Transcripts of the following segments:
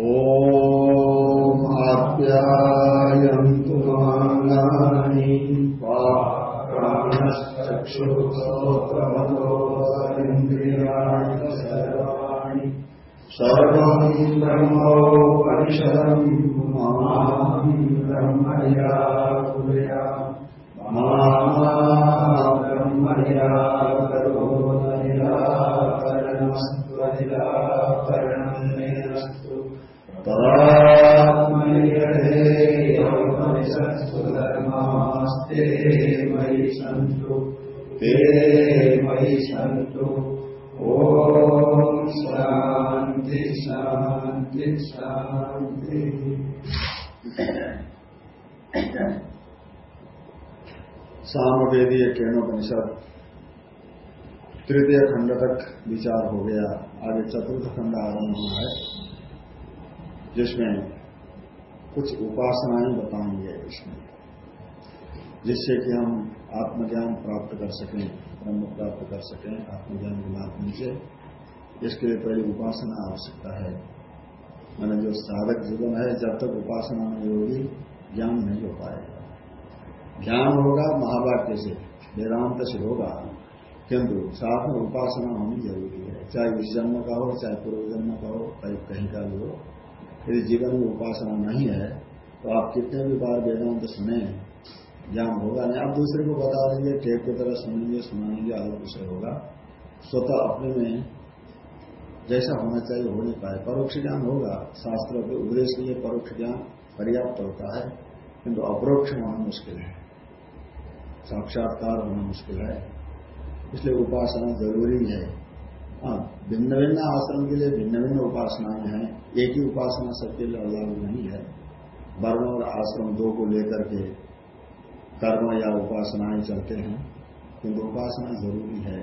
ॐ आप्यायन्तु माङ्गानि। प्राणश्चक्षुश्रोत्रमतोन्द्रियाणि सर्वाणि सर्वम् ब्रह्मोपनिषदम् ब्रह्मया कुर्या मा ब्रह्मया करोनिराकरणमस्त्वनिराकरणमेस्तु तदात्मनिषत्सु मयि सन्तु ते मयि सन्तु ॐ शान्ति शान्ति शान्ति सामवेदीय केणोपनिषद तृतीय खंड तक विचार हो गया। आगे चतुर्थ खंड आरंभ हुआ है। जिसमें कुछ उपासनाएँ बताएँगे इसमें जिससे कि हम आत्मज्ञान प्राप्त कर सकें, ब्रह्म प्राप्त कर सकें, आत्मज्ञान के माध्यम से। इसके लिए पहले उपासना आवश्यकता है। मैंने जो साधक जीवन है, जब तक उपासना नहीं होगी, ज्ञान नहीं हो पाएगा। ज्ञान होगा महावाक्य से, वेदांत से होगा। किंतु साथ में उपासना होनी ज़रूरी है। चाहे इस जन्म का हो, चाहे पूर्व जन्म का हो, चाहे कहीं का भी हो। यदि जीवन में उपासना नहीं है तो आप कितने भी बार वेदांत सुने, ज्ञान होगा नहीं। आप दूसरे को बता देंगे टेप की तरह सुनेंगे, सुनाएँगे अलग विषय होगा। स्वतः अपने में जैसा होना चाहिए, हो नहीं पाए। परोक्ष ज्ञान होगा। शास्त्रों के उपदेश के लिए परोक्ष ज्ञान पर्याप्त होता है, किंतु अपरोक्ष होना मुश्किल है। साक्षात्कार होना मुश्किल है। इसलिए उपासना ज़रूरी है। भिन्न भिन्न आश्रम के लिए भिन्न भिन्न उपासनाएँ हैं। एक ही उपासना सबके लिए लागू नहीं है। वर्ण और आश्रम दो को लेकर के कर्म या उपासनाएँ चलते हैं। किंतु उपासना ज़रूरी है।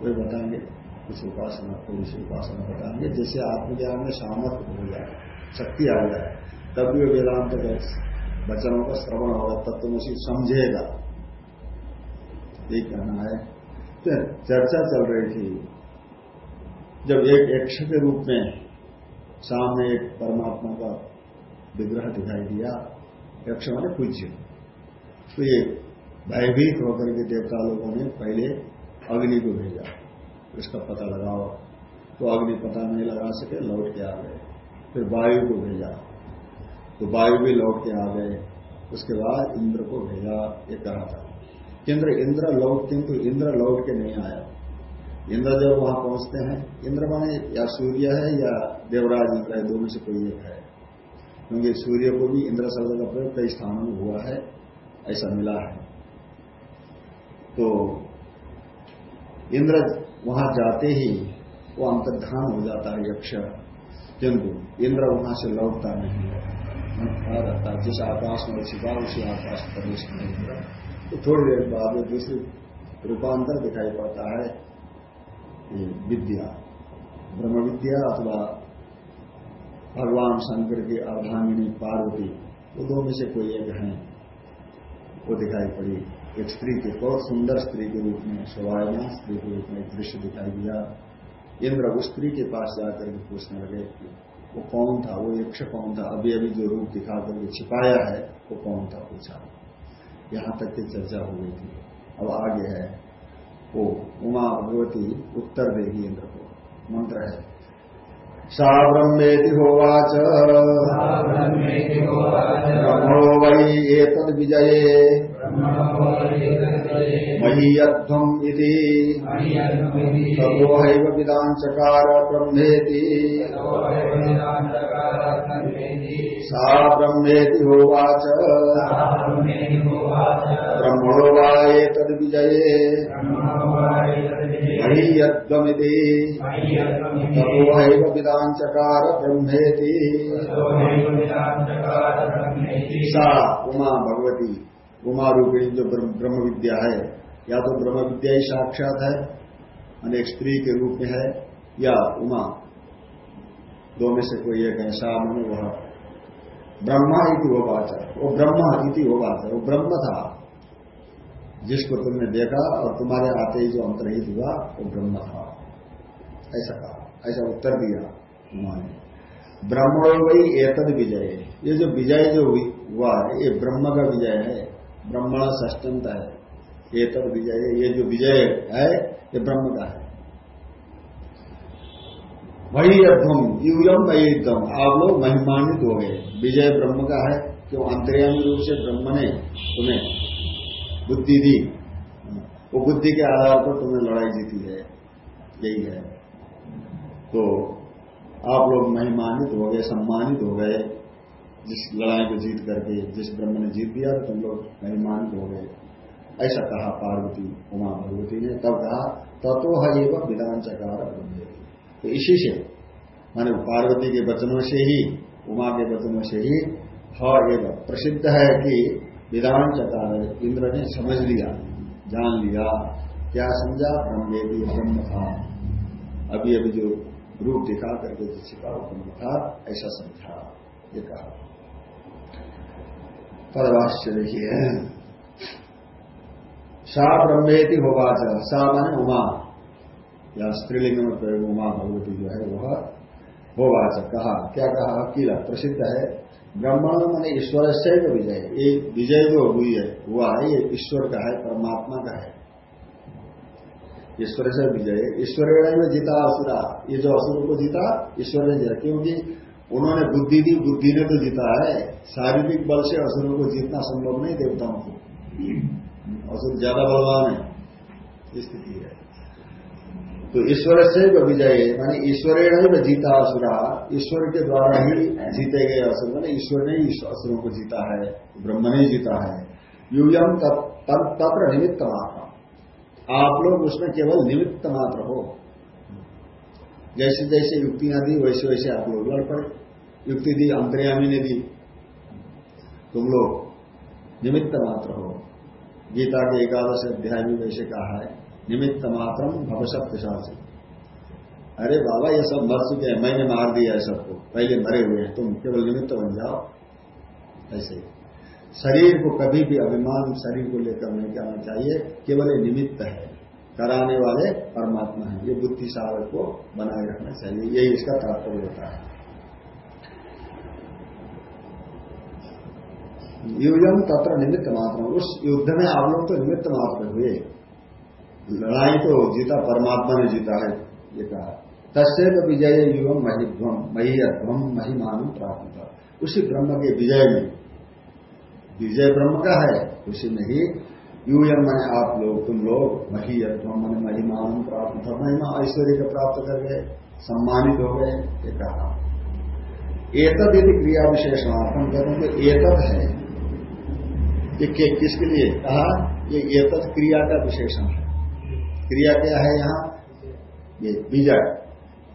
कोई बताएँगे कुछ उपासना थोड़ी सी उपासना बताएँगे, जिससे आत्मज्ञान में सामर्थ्य हो जाए, शक्ति आ जाए। तब भी वेदांत वचनों का श्रवण होगा तत्वशी समझेगा। ये कहना है। तो चर्चा चल रही थी। जब एक यक्ष के रूप में सामने एक परमात्मा का विग्रह दिखाई दिया, यक्ष माने पूज्य। तो ये भयभीत होकर के देवता लोगों ने पहले अग्नि को भेजा। इसका पता लगाओ। तो अग्नि पता नहीं लगा सके, लौट के आ गए। फिर वायु को भेजा। तो वायु भी लौट के आ गए। उसके बाद इंद्र को भेजा। ये कहा था। इंद्र इंद्र लौट, किंतु इंद्र लौट के नहीं आया। इंद्र जब वहाँ पहुँचते हैं। इंद्र माने या सूर्य है या देवराज इंद्र है, दोनों से कोई एक है। क्योंकि सूर्य को भी इंद्र शब्द का प्रयोग कई स्थानों में हुआ है, ऐसा मिला है। तो इंद्र वहाँ जाते ही वो अंतर्धान हो जाता है यक्ष। किंतु इंद्र वहाँ से लौटता नहीं है। रहता जिस आकाश में छिपा, उसी आकाश प्रवेश नहीं तो थोड़ी देर बाद दूसरी रूपांतर दिखाई पड़ता है। विद्या ब्रह्म विद्या अथवा भगवान शंकर की अर्धांगिनी पार्वती, वो दो में से कोई एक है। वो दिखाई पड़ी। एक स्त्री के बहुत सुंदर स्त्री के रूप में शोभायमान स्त्री के रूप में दृश्य दिखाई दिया। इंद्र उस स्त्री के पास जाकर के पूछने लगे वो कौन था? वो यक्ष कौन था? अभी अभी जो रूप दिखा करके छिपाया है, वो कौन था? पूछा। यहाँ तक की चर्चा हो गई थी। अब आगे है। वो उमा भगवती उत्तर देगी इंद्र को। मंत्र है। सा ब्रह्मेति होवाच। ब्रह्मो वै एतद विजये। महीयध्वम् इति। ततोहैव विदाञ्चकार ब्रह्मेति। सा ब्रह्मेति होवाच। ब्रह्मणो वा एतद्विजये महीयध्वमिति ततोहैव विदाञ्चकार ब्रह्मेति। सा उमा भगवती। उमा रूपिणी जो ब्रह्म विद्या है। या तो ब्रह्म विद्या ही साक्षात है अनेक स्त्री के रूप में है या उमा। दो में से कोई एक ऐसा मैंने वह ब्रह्मा इति वो बात है, वो ब्रह्मा इति वो बात है, वो ब्रह्म था। जिसको तुमने देखा और तुम्हारे आते ही जो अंतरहित हुआ, वो ब्रह्म था। ऐसा कहा, ऐसा उत्तर दिया उन्होंने। ब्रह्म वही एतद विजय ये जो विजय जो हुआ है, ये ब्रह्म का विजय है। ब्रह्मण ष्टमता है। एतद विजय ये जो विजय है, ये ब्रह्म का है। वही अध्वम युगम वही एकदम आप लोग महिमान्वित हो गए। विजय ब्रह्म का है क्यों अंतर्यामी रूप से ब्रह्म ने तुम्हें बुद्धि दी। वो बुद्धि के आधार पर तुमने लड़ाई जीती है। यही है। तो आप लोग महिमान्वित हो गए, सम्मानित हो गए। जिस लड़ाई को जीत करके, जिस ब्रह्म ने जीत दिया तो तुम लोग महिमान्वित हो गए। ऐसा कहा पार्वती उमा भगवती ने। तब कहा तत्व है एवं विधान चकार तो इसी से, माने पार्वती के वचनों से ही, उमा के वचनों से ही, ह एवं प्रसिद्ध है कि विधान चकार इंद्र ने समझ लिया, जान लिया, क्या समझा? ब्रह्म ब्रह्म था अभी अभी जो रूप दिखा करके जिससे का उत्पन्न था, ऐसा समझा, ये कहा। पदवाश्य देखिए सा ब्रह्मेति होवाच, सा माने उमा। या स्त्रीलिंग में प्रयोग उमा भगवती जो है वह होवाच कहा, क्या कहा? अकीला प्रसिद्ध है। ब्रह्मांड मैंने ईश्वर से विजय। ये विजय जो हुई है, हुआ है, ये ईश्वर का है, परमात्मा का है। ईश्वर से विजय। ईश्वर में जीता असुरा। ये जो असुर को जीता, ईश्वर ने जीता। क्योंकि उन्होंने बुद्धि दी, बुद्धि ने तो जीता है। शारीरिक बल से असुरों को जीतना संभव नहीं, देवताओं को। असुर ज़्यादा बलवान है। स्थिति है। तो ईश्वर से विजय मानी ईश्वर ने जीता असुरा। ईश्वर के द्वारा ही जीते गए असुर। मैंने ईश्वर ने ही असुरों को जीता है, ब्रह्म ने जीता है। यूयम तत्र निमित्त मात्र। आप लोग उसमें केवल निमित्त मात्र हो। जैसे जैसे युक्तियाँ दी, वैसे वैसे आप लोग लड़ पड़े। युक्ति दी, अंतर्यामी ने दी। तुम लोग निमित्त मात्र हो। गीता के एकादश अध्याय में वैसे कहा है निमित्त मात्र भवसत पिशाच अरे बाबा, ये सब मर चुके हैं, मैंने मार दिया है सबको। पहले मरे हुए हैं, तुम केवल निमित्त बन जाओ। ऐसे शरीर को कभी भी अभिमान, शरीर को लेकर नहीं करना चाहिए, केवल ये निमित्त है। कराने वाले परमात्मा है। ये बुद्धि सागर को बनाए रखना चाहिए। यही इसका तात्पर्य होता है। युजम तत्र निमित्त मात्र उस युद्ध में आप लोग तो निमित्त मात्र हुए। लड़ाई तो जीता, परमात्मा ने जीता है, ये कहा। तस्व विजय युवम महिध्वम महियध्वम महिमान प्राप्त। उसी ब्रह्म के विजय में। विजय ब्रह्म का है, उसी में ही यूयम मैंने आप लोग, तुम लोग मही अध्वम मैंने महिमान प्राप्त। था महिमा ऐश्वर्य को प्राप्त कर गए, सम्मानित हो गए, ये कहा। एतद यदि क्रिया विशेषणार्थम कहते हैं तो एतद है। किसके लिए? कहा, ये एतद क्रिया का विशेषण है। क्रिया क्या है यहाँ? ये विजय।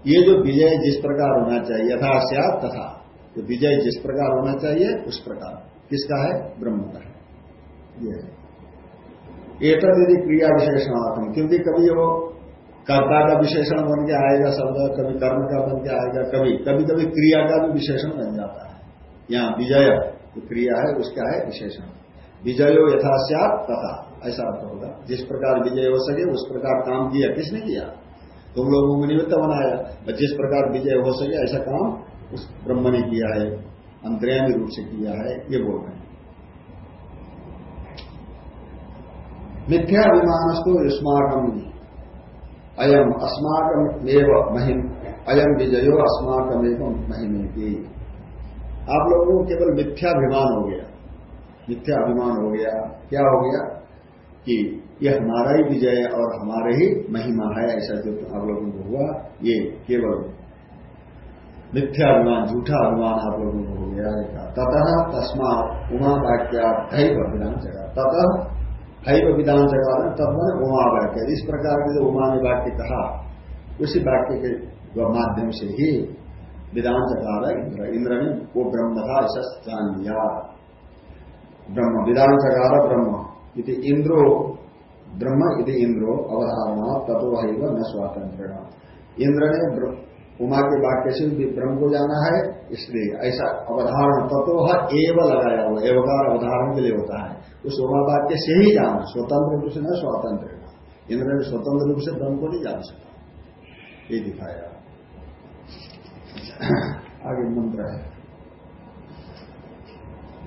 ये जो विजय जिस प्रकार होना चाहिए यथाश्यात तथा। तो विजय जिस प्रकार होना चाहिए, उस प्रकार। किसका है? ब्रह्म का है। ये है। एक यदि क्रिया विशेषणात्म क्योंकि कभी वो कर्ता का विशेषण बन के आएगा, शब्द कभी कर्म का बन के आएगा, कभी कभी कभी क्रिया का भी विशेषण बन जाता है। यहाँ विजय जो क्रिया है, उसका है विशेषण। विजयो यथाश्यात तथा। ऐसा अर्थ होगा। जिस प्रकार विजय हो सके, उस प्रकार काम किया। किसने किया? तुम लोगों को निमित्त बनाया। जिस प्रकार विजय हो सके, ऐसा काम उस ब्रह्म ने किया है। अंतर्यामी रूप से किया है, ये बोल रहे हैं। मिथ्याभिमानस्तु युष्माकम अयम अस्माकम महिम अयम विजयो अस्माकम एवं महिमे आप लोगों को केवल मिथ्याभिमान हो गया। मिथ्याभिमान हो गया। क्या हो गया? कि यह हमारा ही विजय और हमारे ही महिमा है, ऐसा जो आप लोगों को हुआ, ये केवल मिथ्याभिमान झूठा अभिमान आप लोगों को हो गया है। ततः तस्मा उमा वाक्या धैव विधान जगह ततः धैव विधान जगह तब मैंने उमा वाक्य इस प्रकार के जो उमा ने वाक्य कहा, उसी वाक्य के माध्यम से ही विधान जगह इंद्र। इंद्र ने वो ब्रह्म था, ऐसा जान लिया। ब्रह्म, विधान जगह ब्रह्म। यदि इंद्रो, ब्रह्म यदि इंद्रो, अवधारणा तत्व न स्वातंत्र इंद्र ने उमा के वाक्य से ब्रह्म को जाना है, इसलिए ऐसा अवधारण तत्व एव लगाया हुआ, एवकार अवधारण के लिए होता है। उस उमा वाक्य से ही जाना, स्वतंत्र रूप से न स्वातंत्र इंद्र ने स्वतंत्र रूप से ब्रह्म को नहीं जान सका ये दिखाया। आगे मंत्र है।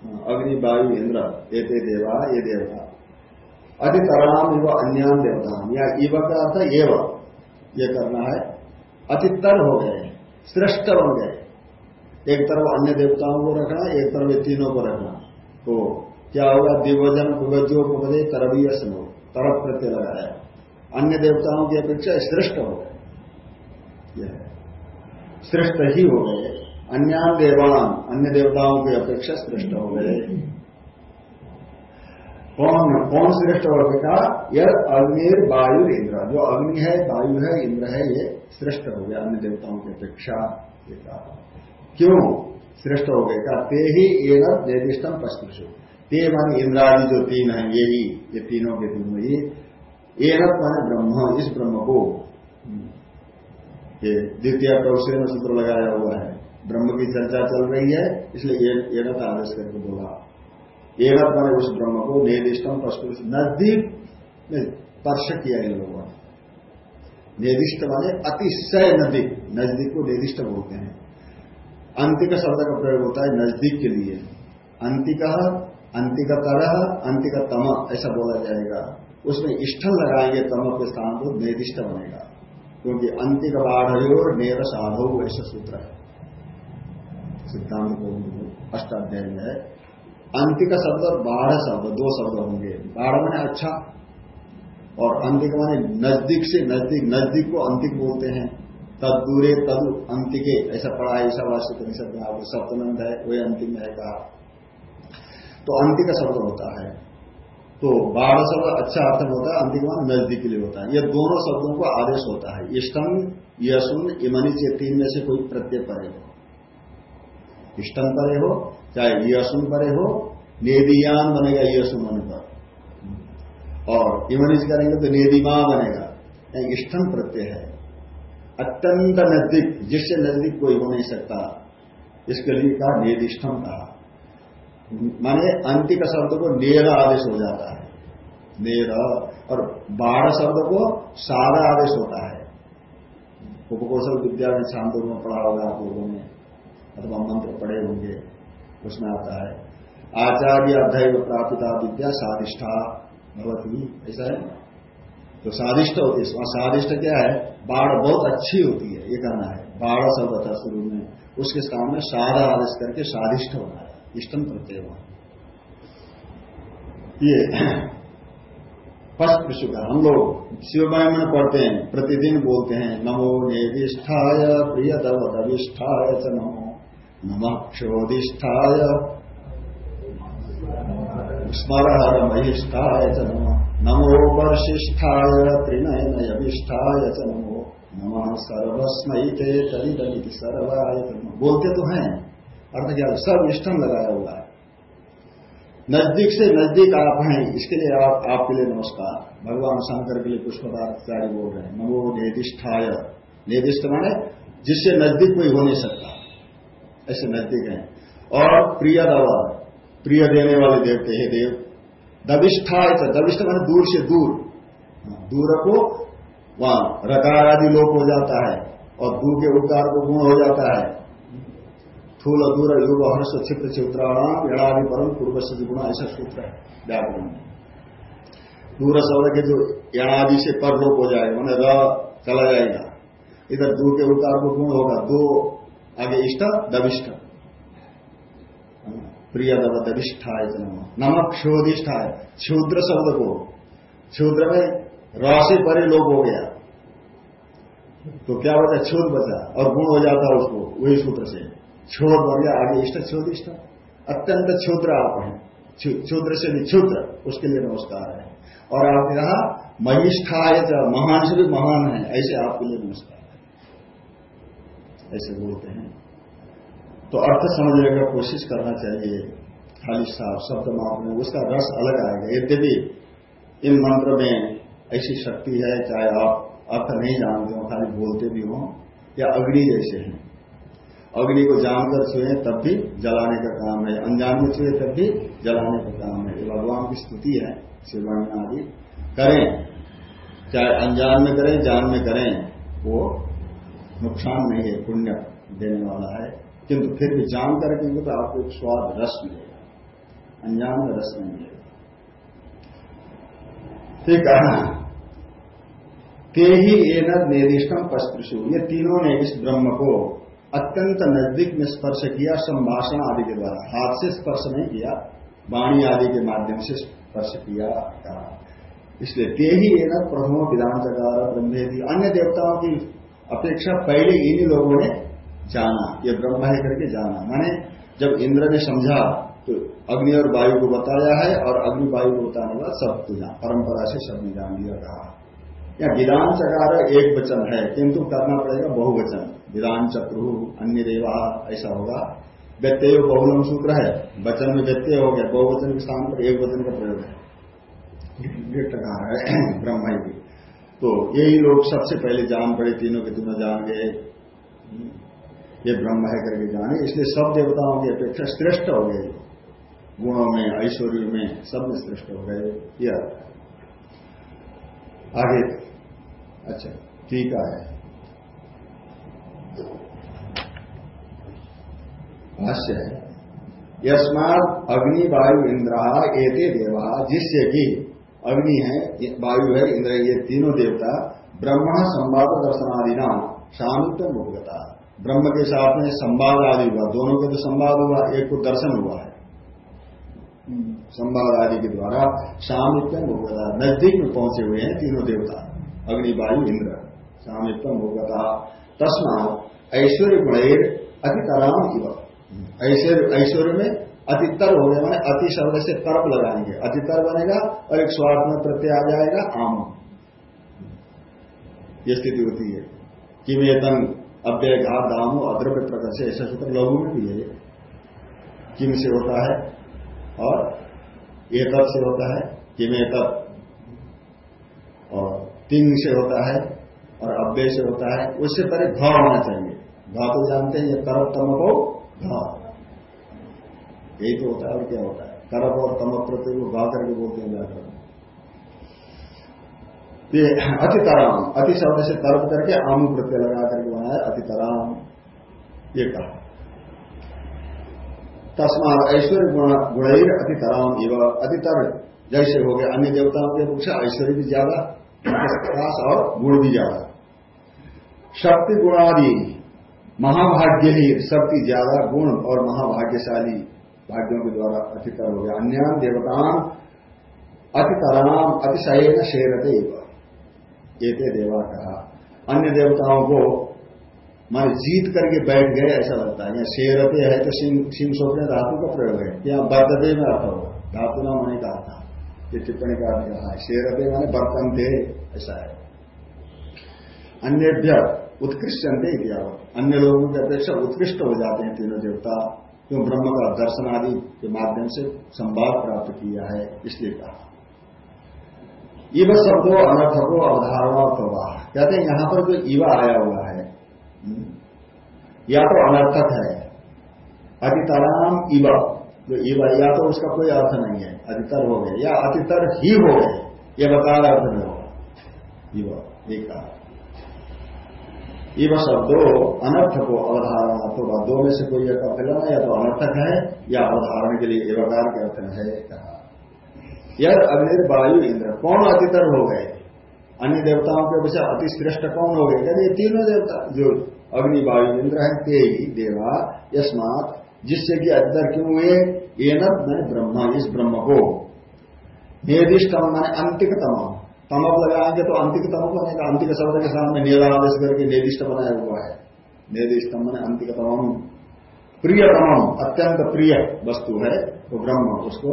अग्नि वायु इंद्र, ये ते देवा, ये देवता। अतितराम इव अन्यान देवता या इव का अर्थ एव। ये करना है। अतितर हो गए, श्रेष्ठ बन गए। एक तरफ़ अन्य देवताओं को रखना, एक तरफ़ ये तीनों को रखना। तो क्या होगा? दिवोजन पुगज्यो पुगदे तरवीय स्नो तरफ़ प्रत्यय लगाया अन्य देवताओं की अपेक्षा श्रेष्ठ हो गए। श्रेष्ठ ही हो गए। अन्य देवान अन्य देवताओं की अपेक्षा श्रेष्ठ हो गए कौन कौन श्रेष्ठ हो गया यह अग्निर वायु इंद्र, जो अग्नि है, वायु है, इंद्र है, ये श्रेष्ठ हो गया अन्य देवताओं की अपेक्षा क्यों श्रेष्ठ हो गए ते ही एवं निर्दिष्टम पश्चिम ते मान इंद्रादि जो तीन है, ये ही, ये तीनों के तीनों ही एनत मान ब्रह्म, इस ब्रह्म को, ये द्वितीय कौशल में सूत्र लगाया हुआ है। ब्रह्म की चर्चा चल रही है, इसलिए एनत आदेश करके बोला। एनत मान उस ब्रह्म को निर्दिष्टम पशु नज़दीक में स्पर्श किया इन लोगों ने। निर्दिष्ट माने अतिशय नज़दीक नज़दीक को निर्दिष्ट बोलते हैं। अंतिक शब्द का प्रयोग होता है नज़दीक के लिए। अंतिक अंतिक तरह अंतिक तम ऐसा बोला जाएगा। उसमें इष्टल लगाएँगे तम के स्थान को निर्दिष्ट बनेगा। क्योंकि अंतिक बाढ़ और नेर साधो, ऐसा सूत्र है। सिद्धांत को अष्टाध्याय में है, अंतिक शब्द और बाढ़ शब्द, दो शब्द होंगे। बाढ़ मैंने अच्छा और अंतिक माने नज़दीक से नज़दीक नज़दीक को अंतिक बोलते हैं। तद दूरे तद अंतिके, ऐसा पढ़ा, ऐसा वास्तु परिषद में, आपको सप्तनंद है, वही अंतिम है कहा। तो अंतिक शब्द होता है। तो बारह शब्द अच्छा अर्थ होता है अंतिम नज़दीक के लिए होता है। ये दोनों शब्दों को आदेश होता है। इष्टम यशुन इमनी से तीन में से कोई प्रत्यय परे हो इष्टम परे हो, चाहे यशुन परे हो, नेदियान बनेगा यशुन मन पर। और इमनिज करेंगे तो नेदिमा बनेगा। इष्टम प्रत्यय है। अत्यंत नज़दीक, जिससे नज़दीक कोई हो नहीं सकता। इसके लिए कहा निर्दिष्टम कहा। माने अंतिक शब्द को नेर आदेश हो जाता है। नेर और बाढ़ शब्द को सारा आदेश होता है। उपकोशल विद्या में छांदों में पढ़ा होगा आप लोगों ने। अथवा मंत्र पढ़े होंगे, उसमें आता है, आचार्य अध्यय प्राप्ता विद्या साधिष्ठा भगवती ऐसा है? तो स्वादिष्ट होती है स्वादिष्ट क्या है? बाढ़ बहुत अच्छी होती है, ये कहना है, बाढ़ शब्द था शुरू में, उसके सामने सारा आदेश करके स्वादिष्ट होना है इष्टम प्रत्यय होना ये फ़र्स्ट विश्व का, हम लोग शिवमय में पढ़ते हैं, प्रतिदिन बोलते हैं, नमो नेदिष्ठाय प्रिय दविष्ठाय च नमो नम क्षोधिष्ठाय स्मर महिष्ठाय च नमो। नमो वर्षिष्ठाय त्रिनयनयविष्ठाय च नमो। नम सर्वस्मयी ते तरिदलित सर्वाय बोलते तो हैं। अर्थ क्या? सब इष्टम लगाया हुआ है। नज़दीक से नज़दीक आप हैं, इसके लिए आप, आपके लिए नमस्कार। भगवान शंकर के लिए पुष्प पुष्पदाचार्य बोल रहे हैं। नमो निर्दिष्ठाय निर्दिष्ट माने जिससे नज़दीक कोई हो नहीं सकता। ऐसे नज़दीक है। और प्रिय दवा, प्रिय देने वाले देवते हे देव। दविष्ठा दविष्ठ मैंने दूर से दूर। दूर को वहाँ रकार आदि लोप हो जाता है, और दूर के उद्गार को गुण हो जाता है। थूल, दूर, युग, हर्ष क्षिप्र चित्राणाम एड़ादि परम पूर्व से गुण ऐसा सूत्र है व्याकरण में। दूर शब्द के जो यणादि से पर लोप हो जाएगा मैंने र चला जाएगा। इधर दूर के उद्गार को गुण होगा, दो आगे इष्ट, दविष्ट। प्रिय दवधिष्ठाय नमक क्षोधिष्ठा है क्षुद्र शब्द को क्षुद्र में राशि परे लोग हो गया। तो क्या बचा क्षुद बचा और गुण हो जाता है उसको, वही सूत्र से। क्षोध बन गया, आगे इष्ट, क्षोधिष्ठ। अत्यंत क्षुद्र आप हैं। क्षुद्र से भी क्षुद्र, उसके लिए नमस्कार है। और आपने कहा है महान से भी महान है, ऐसे आपके लिए नमस्कार। है ऐसे बोलते हैं। तो अर्थ समझने का कोशिश करना चाहिए। खाली साफ़ शब्द माप में उसका रस अलग आएगा। यद्यपि इन मंत्र में ऐसी शक्ति है, चाहे आप अर्थ नहीं जानते हो, खाली बोलते भी हो, या अग्नि जैसे हैं। अग्नि को जानकर छुए तब भी जलाने का काम है। अनजान में छुए तब भी जलाने का काम है। ये भगवान की स्तुति है शिववाणी आदि करें। चाहे अनजान में करें, जान में करें, वो नुकसान नहीं है, पुण्य देने वाला है। किंतु फिर भी जान करके तो आपको एक स्वाद रस मिलेगा। अनजान में रस नहीं मिलेगा। ठीक है ते ही एनद निर्दिष्टम पस्पृशु ये तीनों ने इस ब्रह्म को अत्यंत नज़दीक में स्पर्श किया, संभाषण आदि के द्वारा। हाथ से स्पर्श नहीं किया, वाणी आदि के माध्यम से स्पर्श किया इसलिए ते ही एन प्रथम विधान चकार ब्रह्मेदी अन्य देवताओं की अपेक्षा पहले इन्हीं लोगों ने जाना, ये ब्रह्म है करके जाना। माने जब इंद्र ने समझा तो अग्नि और वायु को बताया है और अग्नि वायु को बताने बाद सबको जान परंपरा से सबने जान लिया कहा या विधान चकार एक वचन है, किंतु करना पड़ेगा बहुवचन। विधान चक्रु अन्य देवा ऐसा होगा। व्यत्यय बहुलम सूत्र है, वचन में व्यत्यय हो गया, बहुवचन के स्थान पर एक वचन का प्रयोग है। ब्रह्म तो यही लोग सबसे पहले जान पड़े, तीनों के तीनों जान गए। ये ब्रह्म है करके जाने, इसलिए सब देवताओं की अपेक्षा श्रेष्ठ हो गए। गुणों में, ऐश्वर्य में सब में श्रेष्ठ हो गए। यह आगे। अच्छा ठीक है। भाष्य है। यस्मात अग्नि वायु इंद्र एते देवा जिससे कि अग्नि है, वायु है, इंद्र ये तीनों देवता ब्रह्म संवाद दर्शनादि नाम शांत मुखता ब्रह्म के साथ में संवाद आदि हुआ, दोनों के तो संवाद हुआ, एक को दर्शन हुआ है। संवाद आदि के द्वारा सामित्य मुखता नज़दीक में पहुँचे हुए हैं तीनों देवता, अग्नि, वायु, इंद्र। सामित्य मुखता तस्मा ऐश्वर्य गुणेर अतितराम ऐश्वर्य में अतितर हो गया, मैंने अति शब्द से तरप लगाएँगे। अतितर बनेगा और एक स्वार्थ में प्रत्यय आ जाएगा, आम। ये स्थिति होती है। किमेतन अव्यय घात दामो अद्रव्य प्रकार से ऐसा सूत्र लघु में भी है किम से होता है और एक से होता है किमेत और तिंग से होता है और अव्यय से होता है, उससे पहले घ होना चाहिए। घा तो जानते हैं, ये तरफ़ तम को हाँ यही तो होता है और क्या होता है? करप और तम प्रत्यय को गा करके बोलते हैं व्याकरण। ये अतितराम, अति शब्द से तरप करके आम प्रत्यय लगा करके बनाया अतितराम, ये कहा। तस्मा ऐश्वर्य गुणैर अतितराम एवं अतितर। जैसे हो गए अन्य देवताओं के रूप से ऐश्वर्य भी ज़्यादा और गुण भी ज़्यादा। शक्ति गुणादि महाभाग्य ही सबकी ज़्यादा, गुण और महाभाग्यशाली। भाग्यों के द्वारा अतितर हो गया। अन्य देवतान अतितराम अतिशय न शेरते ये देवा कहा। अन्य देवताओं को मान जीत करके बैठ गए, ऐसा लगता है। यहाँ शेरते है तो सिंह सिंह धातु का प्रयोग है। यहाँ बर्तदे में अर्थ होगा। धातु ना मैंने कहा। था ये टिप्पणी का कहा शेरते माने बर्तन थे ऐसा है। अन्य उत्कृष्ट अंत अन्य लोगों की अपेक्षा उत्कृष्ट हो जाते हैं तीनों देवता। क्यों ब्रह्म का दर्शन आदि के माध्यम से संवाद प्राप्त किया है इसलिए कहा। इव शब्दों अनर्थको अवधारणा प्रवाह। कहते हैं यहाँ पर जो ईवा आया हुआ है। हम्म, या तो अनर्थक है। अतितराम इव। जो ईवा या तो उसका कोई अर्थ नहीं है। अधितर हो गए या अतितर ही हो गए ये बता अर्थ में होगा। इव एक कहा। इव शब्दो अनर्थ को अवधारणा तो दो में से कोई एक अर्थ लेना या तो अनर्थक है या अवधारण के लिए एवकार के अर्थ है कहा। यह अग्नि वायु इंद्र, कौन अतितर हो गए? अन्य देवताओं के वजह अति श्रेष्ठ कौन हो गए? कहते ये तीनों देवता जो अग्नि वायु इंद्र है, ते ही देवा, यस्मात, जिससे कि अंदर क्यों हुए? एनत मैंने ब्रह्मा, इस ब्रह्म को। निर्दिष्टम मैंने अंतिकतम। तमक लगाएँगे तो अंतिकतम बनेगा। अंतिक शब्द के सामने निरादेश करके निर्दिष्ट बनाया हुआ है। निर्दिष्ट मैंने अंतिकतम प्रियतम अत्यंत प्रिय वस्तु है, वो तो ब्रह्म, उसको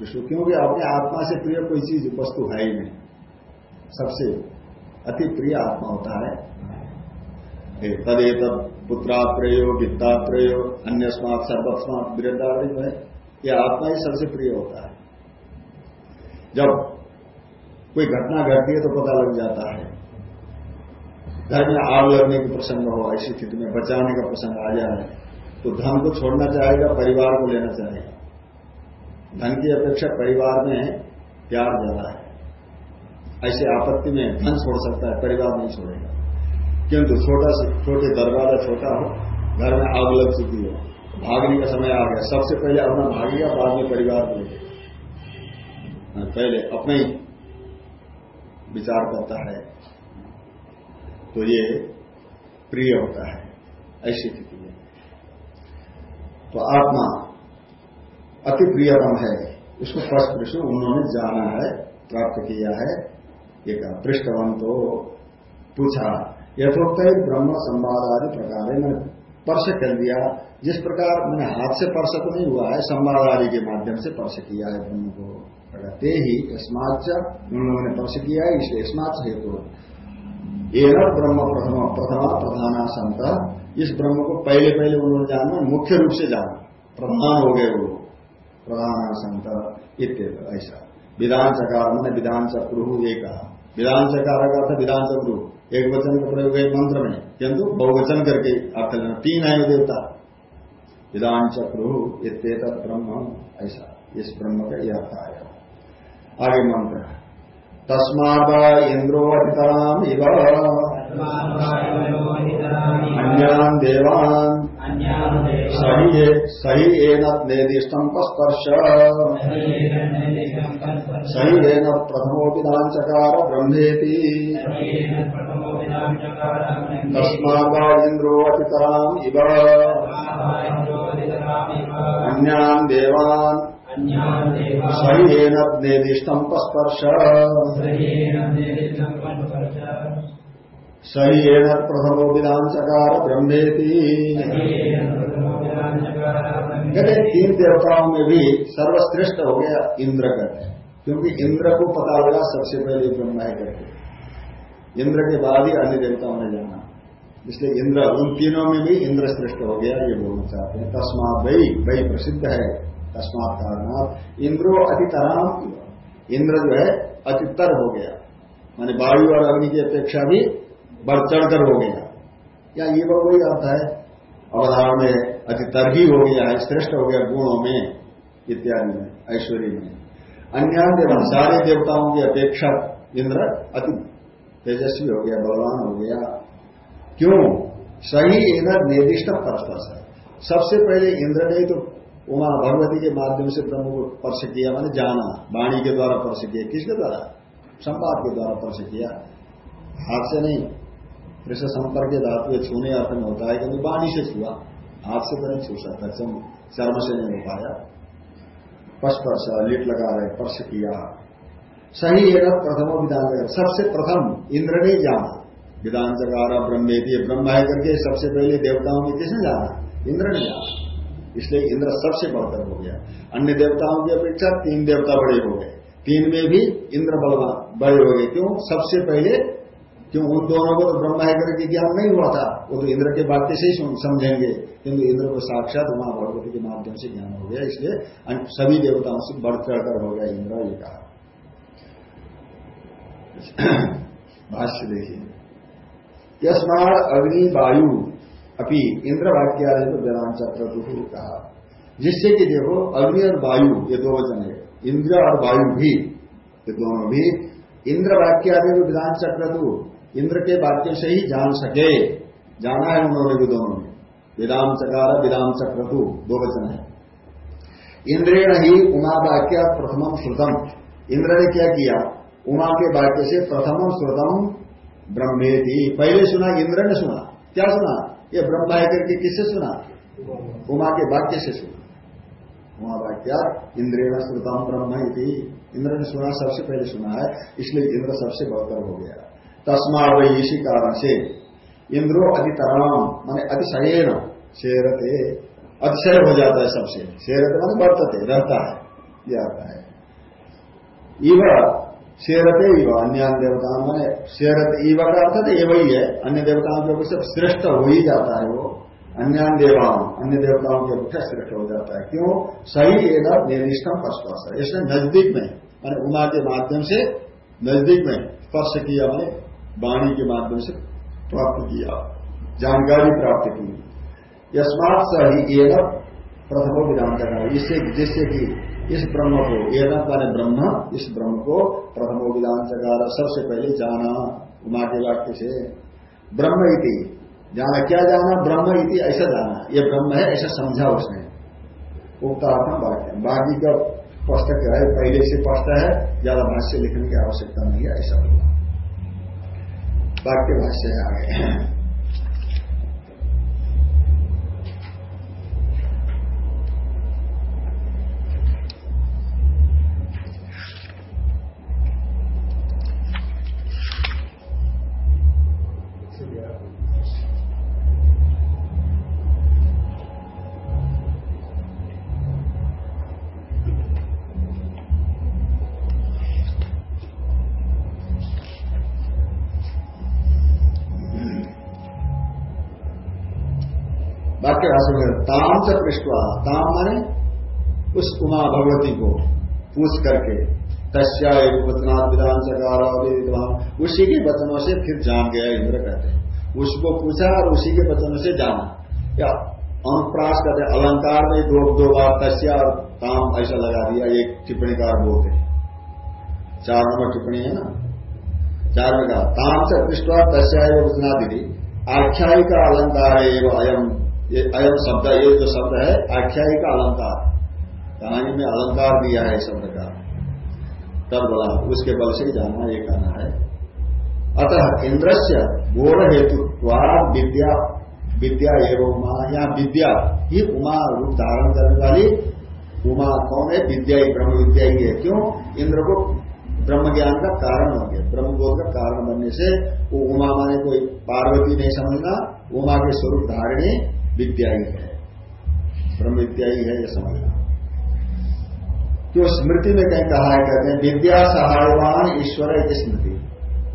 विष्णु क्योंकि अपने आत्मा से प्रिय कोई चीज़, वस्तु है ही नहीं। सबसे अति प्रिय आत्मा होता है। तदे तदेत पुत्रात्रेय वित्तात्रेय अन्य स्मार्ट सर्वस्मात वृद्धार्थ है यह आत्मा ही सबसे प्रिय होता है। जब कोई घटना घटती है तो पता लग जाता है। घर में आग लगने का प्रसंग हो ऐसी स्थिति में बचाने का प्रसंग आ जाए तो धन को छोड़ना चाहेगा परिवार को लेना चाहेगा। धन की अपेक्षा परिवार में प्यार ज़्यादा है। ऐसे आपत्ति में धन छोड़ सकता है परिवार नहीं छोड़ेगा। किंतु छोटा से छोटे दरवाज़ा छोटा हो घर में आग लग चुकी हो भागने का समय आ गया। सबसे पहले अपना भागेगा बाद में परिवार को हाँ, पहले अपने ही विचार करता है तो ये प्रिय होता है, ऐसी स्थिति में। तो आत्मा अति प्रियतम है इसको फ़र्स्ट प्रश्न उन्होंने जाना है, प्राप्त किया है, ये कहा पृष्ठवन तो पूछा यथोक्त ब्रह्म संवाद आदि प्रकार है मैंने स्पर्श कर दिया। जिस प्रकार मैंने हाथ से स्पर्श तो नहीं हुआ है संवाद आदि के माध्यम से स्पर्श किया है ब्रह्म को। कहते ही स्माच उन्होंने स्पर्श किया है इसलिए स्माच हेतु एवं ब्रह्म प्रथम प्रथमा प्रधाना संत। इस ब्रह्म को पहले पहले उन्होंने जाना, मुख्य रूप से जाना। प्रधान हो गए वो। प्रधान संत ऐसा। विधान चकार, मैंने विधान चक्रु ये कहा। विधान चकार का अर्थ विधान चक्रु। एक वचन का प्रयोग है मंत्र में, किंतु बहुवचन करके अर्थ लेना। तीन आयु देवता। विधान चक्रु इत्येत ब्रह्म ऐसा। इस ब्रह्म का यह अर्थ आया आगे मंत्र तस्माद इंद्रो अधितराम इव अन्यान देवान। सही सही एन निर्दिष्टम स्पर्श सही एन प्रथमोपिधान चकार ब्रह्मेति। तस्मादा इंद्रो अतितराम इव अन्यान देवान। सही एन निर्दिष्टम स्पर्श सही एन प्रथमो विधान चकार ब्रह्मेति कहते तीन देवताओं में भी सर्वश्रेष्ठ हो गया इंद्र कहते क्योंकि इंद्र को पता लगा सबसे पहले ब्रह्मा है करके इंद्र के बाद ही अन्य देवताओं ने जाना। इसलिए इंद्र उन तीनों में भी इंद्र श्रेष्ठ हो गया ये बोलना चाहते हैं। तस्मात वही वही प्रसिद्ध है। तस्मात कारणात इंद्रो अतितराम इंद्र जो है, अतितर हो गया। माने वायु और अग्नि की अपेक्षा भी बढ़ चढ़कर हो गया। या ये वही अर्थ है? अवधारण में अति तरही हो गया है, श्रेष्ठ हो गया गुणों में, इत्यादि में, ऐश्वर्य में। अन्य देव सारे देवताओं की अपेक्षा इंद्र अति तेजस्वी हो गया, बलवान हो गया। क्यों? सही इंद्र निर्दिष्ट परस्पर है सबसे पहले इंद्र ने तो उमा भगवती के माध्यम से ब्रह्म को स्पर्श किया, मैंने जाना। वाणी के द्वारा स्पर्श किया। किसके द्वारा? संवाद के द्वारा स्पर्श किया। हाथ से नहीं। जैसे संपर्क धातु छूने अर्थ में होता है क्योंकि वाणी से छुआ। हाथ से तो नहीं छू सकता चर्म से नहीं हो पाया। लिट लगा रहे, स्पर्श किया। सही एक प्रथम विधान सबसे प्रथम इंद्र ने जाना। विधान जगारा ब्रह्मेदी ब्रह्म है करके सबसे पहले देवताओं में किसने जाना? इंद्र ने जाना। इसलिए इंद्र सबसे बढ़कर हो गया। अन्य देवताओं की अपेक्षा तीन देवता बड़े हो गए। तीन में भी इंद्र बलवान बड़े हो गए। क्यों? सबसे पहले, क्यों? उन दोनों को तो ब्रह्म है करके ज्ञान नहीं हुआ था। वो तो इंद्र के वाक्य से ही समझेंगे। किंतु इंद्र को साक्षात उमा भगवती के माध्यम से ज्ञान हो गया। इसलिए सभी देवताओं से बढ़ चढ़कर हो गया इंद्र, ये कहा। भाष्य देखिए। यस्मार अग्नि वायु अभी इंद्र वाक्य आदि को वेदांत चक्र कहा। जिससे कि देखो, अग्नि और वायु, ये दो वचन है। इंद्र और वायु भी, ये दोनों भी इंद्र वाक्य आदि को विधान चक्र इंद्र के वाक्य से ही जान सके। जाना है उन्होंने भी दोनों ने विदाम चकार विदाम चक्रतु दो वचन है। इंद्रेण ही उमा वाक्य प्रथमम श्रुतम। इंद्र ने क्या किया? उमा के वाक्य से प्रथमम श्रुतम ब्रह्मे थी पहले सुना, इंद्र ने सुना। क्या सुना? ये ब्रह्म है करके किससे सुना? उमा के वाक्य से सुना। उमा वाक्य इंद्रिय श्रुतम ब्रह्म इंद्र ने सुना, सबसे पहले सुना है, इसलिए इंद्र सबसे बढ़कर हो गया। तस्मा वही इसी कारण से। इंद्रो अधितराम माने अतिशयन शेरते अतिशय हो जाता है सबसे। शेरते माने वर्तते रहता है। यह आता है। इव शेरते इव अन्य देवता मैंने शेरत इव का अर्थ तो ये वही है। अन्य देवताओं के ऊपर श्रेष्ठ हो ही जाता है वो। अन्य देवाओं अन्य देवताओं के ऊपर श्रेष्ठ हो जाता है। क्यों? सही एक निर्दिष्टम स्पर्श है इसने नज़दीक में, मैंने उमा के माध्यम से नज़दीक में स्पर्श किया, मैंने वाणी के माध्यम से प्राप्त किया, जानकारी प्राप्त की। यस्मात सही एवं प्रथमो विधान करना इससे, जिससे कि इस ब्रह्म को एवं माने ब्रह्म, इस ब्रह्म को प्रथमो विधान चकार, सबसे पहले जाना उमा के वाक्य से। ब्रह्म इति, जाना क्या जाना? ब्रह्म इति ऐसा जाना। ये ब्रह्म है, ऐसा समझा उसने। उक्तार्थम वाक्य। बाकी का स्पष्ट क्या है, पहले से स्पष्ट है, ज़्यादा भाष्य लिखने की आवश्यकता नहीं है, ऐसा वाक्य भाष्य आगे। पृष्ठवा ताम माने उस उमा भगवती को पूछ करके, तस्या वचनाथ विधान चकार उसी के वचनों से फिर जान गया, इंद्र कहते हैं। उसको पूछा और उसी के वचनों से जाना। या अनुप्रास कहते अलंकार में दो दो बार तस्या और ताम ऐसा लगा दिया, एक टिप्पणीकार बोलते चार नंबर टिप्पणी है ना? चार में कहा, ताम से पृष्ठवा तस्या वचना दीदी आख्यायिका अलंकार एवं अयम। ये अयम शब्द, ये जो शब्द है आख्यायी का अलंकार। कहानी में अलंकार दिया है शब्द का। तब बोला, उसके बल से जाना ये कहना है। अतः इंद्र से बोध हेतु विद्या विद्या एवं उमा या विद्या ही उमा रूप धारण करने वाली उमा कौन है? विद्या ही, ब्रह्म विद्या ही है। क्यों? इंद्र को ब्रह्म ज्ञान का कारण हो गया। ब्रह्म बोध का कारण बनने से वो उमा माने कोई पार्वती नहीं समझना, उमा के स्वरूप धारणी विद्या ही। है ब्रह्म विद्या ही है ये समझना जो स्मृति में कहीं कहा है कहते हैं। विद्या सहायवान ईश्वर है स्मृति।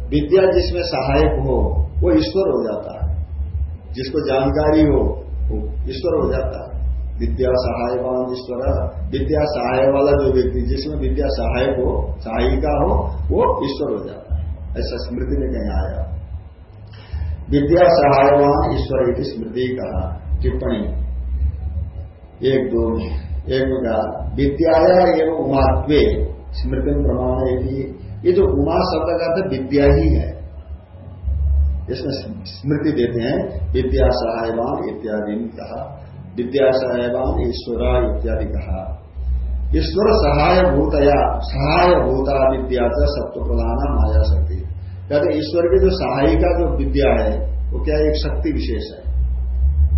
विद्या जिसमें सहायक हो, वो ईश्वर हो जाता है। जिसको जानकारी हो, वो ईश्वर हो जाता है। विद्या सहायवान ईश्वर विद्या सहाय वाला जो व्यक्ति जिसमें विद्या सहायक हो, सहायिका हो, वो ईश्वर हो जाता है। ऐसा स्मृति में कहीं आया। विद्या सहायवान ईश्वर की स्मृति कहा। टिप्पणी। एक दो में, एक में विद्याया एवं उमात्वे, स्मृति प्रमाण है कि ये जो उमा शब्द का अर्थ विद्या ही है। इसमें स्मृति देते हैं, विद्या सहायवान इत्यादि कहा। विद्या सहायवान ईश्वरा इत्यादि कहा। ईश्वर सहाय भूतया, सहाय भूता विद्या सत्व प्रधान माया शक्ति। कहते ईश्वर की जो सहायिका जो विद्या है, वो क्या एक शक्ति विशेष है?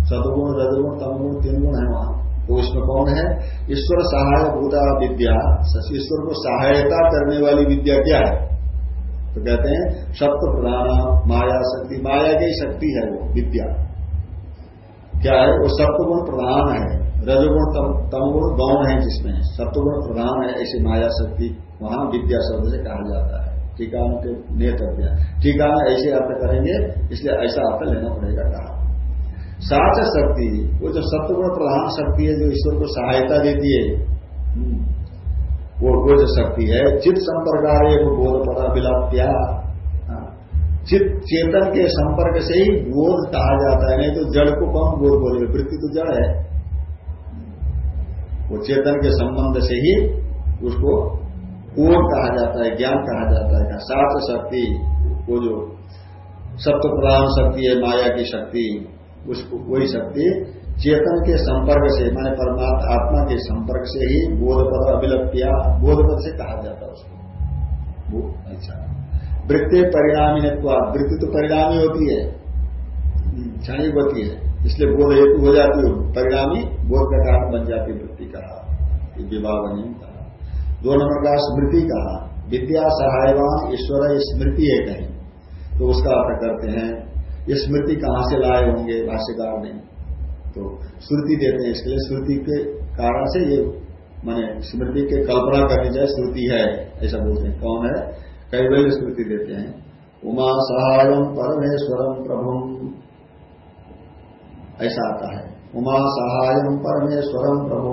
सदगुण रजगुण तमगुण तीन गुण है वहाँ। तो इसमें कौन है? ईश्वर सहाय भूता विद्या। ईश्वर को सहायता करने वाली विद्या क्या है? तो कहते हैं सत्य प्रधान माया शक्ति। माया की शक्ति है वो, विद्या। क्या है? वो सत्वगुण प्रधान है। रजगुण तमगुण गौण है जिसमें। सत्वगुण प्रधान है, ऐसी माया शक्ति वहाँ विद्या शब्द से कहा जाता है। टीका के नेतव्य टीका ऐसे अर्थ करेंगे, इसलिए ऐसा अर्थ लेना पड़ेगा कहा। साच शक्ति वो जो सत्वगुण प्रधान शक्ति है जो ईश्वर को सहायता देती है हम्म, वो वो जो शक्ति है चित्त संपर्क वो बोध पदा विलाप्या हाँ, चित्त चेतन के संपर्क से ही बोध कहा जाता है नहीं तो जड़ को कौन बोध बोलेगा? वृत्ति तो जड़ है। वो चेतन के संबंध से ही उसको बोध कहा जाता है ज्ञान कहा जाता है। सात शक्ति वो जो सत्व प्रधान शक्ति है माया की शक्ति उसको वही शक्ति चेतन के संपर्क से, माने परमात्मा आत्मा के संपर्क से ही बोधपद अभिलप्या बोधपद से कहा जाता है उसको। अच्छा। वृत्ति परिणामी ने वृत्ति तो परिणामी होती है। क्षणिक होती है। इसलिए बोध हेतु हो जाती है। परिणामी बोध का कारण बन जाती वृत्ति कहा विवाह नहीं कहा दो नंबर का स्मृति कहा। विद्या सहायवान ईश्वर स्मृति है कहीं। तो उसका अर्थ करते हैं ये स्मृति कहाँ से लाए होंगे भाष्यकार ने? तो श्रुति देते हैं इसके लिए। श्रुति के कारण से ये माने स्मृति के कल्पना करनी चाहिए श्रुति है ऐसा बोलते हैं। कौन है? कैवल्य स्मृति देते हैं। उमा सहायम परमेश्वरम प्रभु। ऐसा आता है। उमा सहायम परमेश्वरम प्रभु।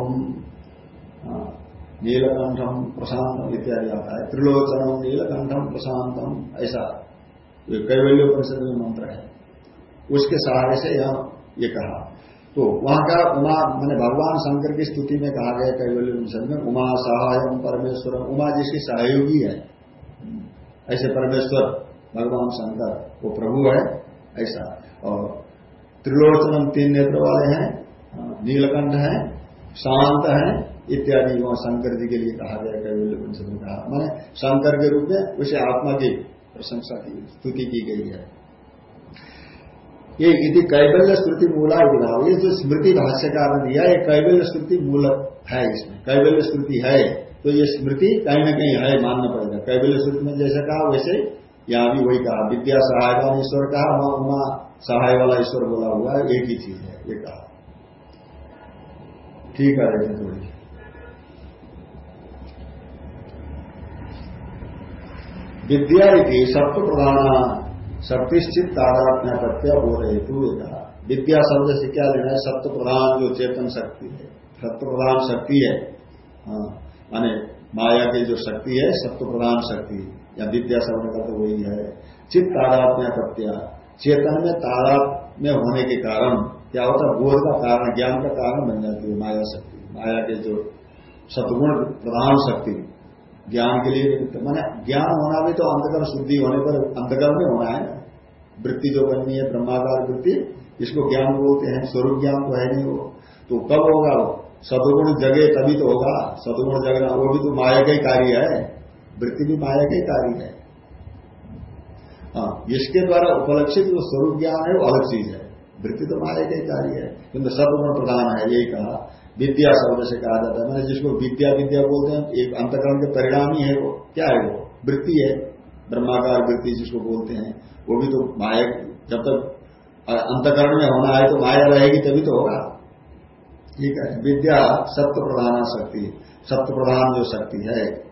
हाँ, नीलकंठम प्रशांतम इत्यादि आता है। त्रिलोचनम नीलकंठम प्रशांतम ऐसा। कैवल्य परिषद में मंत्र है। उसके सहारे से यह ये कहा। तो वहाँ का उमा मैंने भगवान शंकर की स्तुति में कहा गया कैवल्य उपनिषद में, उमा सहायम परमेश्वर। उमा जिसकी सहयोगी है। ऐसे परमेश्वर, भगवान शंकर, वो प्रभु है, ऐसा। और त्रिलोचनम तीन नेत्र वाले हैं, नीलकंठ है, शांत है, इत्यादि वहाँ शंकर जी के लिए कहा गया कैवल्य उपनिषद में कहा। मैंने शंकर के रूप में उसे आत्मा की प्रशंसा की, स्तुति की गई है। ये यदि कैबल्य स्मृति मूला विभाव ये जो स्मृति भाष्यकार ने दिया, ये कैबल्य स्मृति मूल है इसमें। कैबल्य स्मृति है तो ये स्मृति कहीं ना कहीं है, मानना पड़ेगा। कैबल्य स्मृति में जैसे कहा, वैसे यहाँ भी वही कहा, विद्या सहाय वाला ईश्वर कहा वहाँ उमा सहाय वाला ईश्वर बोला हुआ है, एक ही चीज़ है, ये कहा। ठीक है थोड़ी विद्या सत्व प्रधान शक्तिश्चित तादात्म्यपत्य बोध हेतु कहा विद्या शब्द से क्या लेना है? सत्य प्रधान जो चेतन शक्ति है। सत्य प्रधान शक्ति है। हाँ, माने माया की जो शक्ति है सत्य प्रधान शक्ति। या विद्या शब्द का तो वही है। चित्त तादात्म्यपत्या चेतन में तादात्म्य होने के कारण क्या होता है? बोध का कारण ज्ञान का कारण बन जाती है माया शक्ति। माया के जो सतगुण प्रधान शक्ति ज्ञान के लिए मैंने ज्ञान होना भी तो अंतकर्म शुद्धि होने पर अंतकर्म में होना है वृत्ति जो बननी है, ब्रह्माकार वृत्ति इसको ज्ञान बोलते हैं, स्वरूप ज्ञान तो है नहीं वो। तो कब होगा वो? सदगुण जगे तभी तो होगा। सदगुण जगना, वो भी तो माया का ही कार्य है। वृत्ति भी माया का ही कार्य है। हाँ इसके द्वारा उपलक्षित जो स्वरूप ज्ञान है, वो अलग चीज़ है। वृत्ति तो माया का ही कार्य है। किंतु सदगुण प्रधान है, यही कहा। विद्या शब्द से कहा जाता है। मैंने जिसको विद्या विद्या बोलते हैं, एक अंतकरण के परिणाम ही है वो। क्या है वो? वृत्ति है। ब्रह्माकार वृत्ति जिसको बोलते हैं, वो भी तो माया, जब तक अंतकरण में होना है तो माया रहेगी तभी तो होगा। ठीक है? विद्या सत्य प्रधान शक्ति सत्य प्रधान जो शक्ति है।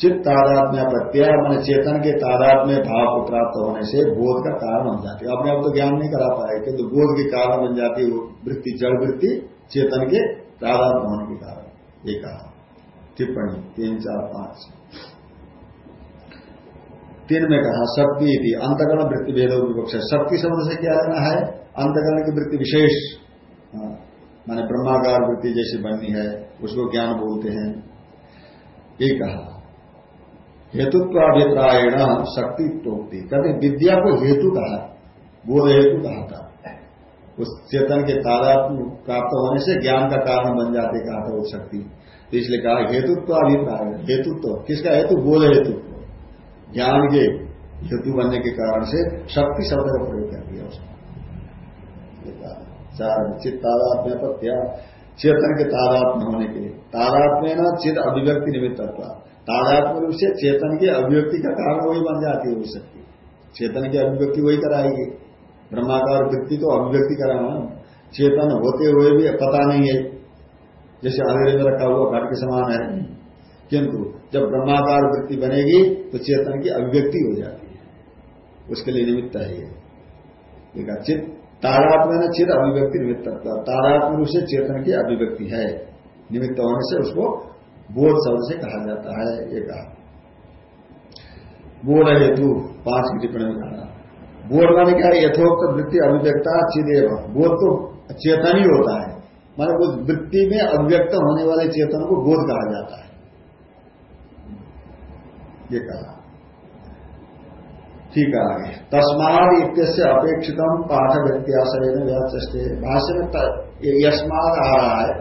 चित्त तादात्म्य प्रत्यय, मैंने चेतन के तादात्म्य भाव को प्राप्त होने से बोध का कारण बन जाती है। अपने आप तो ज्ञान नहीं करा पाए, किंतु बोध के कारण बन जाती है वृत्ति, जड़ वृत्ति, चेतन के तादात्म होने के कारण। ये कहा। टिप्पणी, तीन, चार, पाँच। तीन में कहा, शक्ति थी अंतकरण वृत्ति भेद विवक्ष। शक्ति शब्द से क्या लेना है? अंतकरण की वृत्ति विशेष। माने ब्रह्माकार वृत्ति जैसी बननी है, उसको ज्ञान बोलते हैं। ये कहा, हेतुत्वाभिप्रायण शक्ति टोकती कहते विद्या को हेतु कहा, बोध हेतु कहा था। उस चेतन के तादात्म प्राप्त होने से ज्ञान का कारण बन जाते कहा था वो शक्ति। तो इसलिए कहा हेतुत्व अभिप्राय हेतुत्व। किसका हेतु? बोध हेतु। ज्ञान के हेतु बनने के कारण से शक्ति शब्द का प्रयोग कर दिया उसने। चार चित्त तादात्म्य पत्या चेतन के तादात्म्य होने के लिए। तादात्म्य ना चित अभिव्यक्ति निमित्त तादात्म्य रूप से चेतन की अभिव्यक्ति का कारण वही बन जाती है वो शक्ति। चेतन की अभिव्यक्ति वही कराएगी। ब्रह्माकार वृत्ति तो अभिव्यक्ति कराना चेतन होते हुए भी पता नहीं है। जैसे अंग्रेज़ रखा हुआ घट के समान है। किंतु जब ब्रह्माकार वृत्ति बनेगी तो चेतन की अभिव्यक्ति हो जाती है। उसके लिए निमित्त है ये। देखा चित तारात्म न चित अभिव्यक्ति निमित्त। तारात्म रूप से चेतन की अभिव्यक्ति है। निमित्त होने से उसको बोध शब्द से कहा जाता है, ये कहा। बोध हेतु, पाँच की टिप्पणी में कहा। बोध माने क्या? यथोक्त वृत्ति अभिव्यक्ता चिदेव। बोध तो चेतन ही होता है। माने वृत्ति में अभिव्यक्त होने वाले चेतन को बोध कहा जाता है। ये कहा। ठीक है। तस्माद इत्यस्य अपेक्षितम पाठ व्यत्याशय में व्याचे भाष्य में यस्माद आ रहा है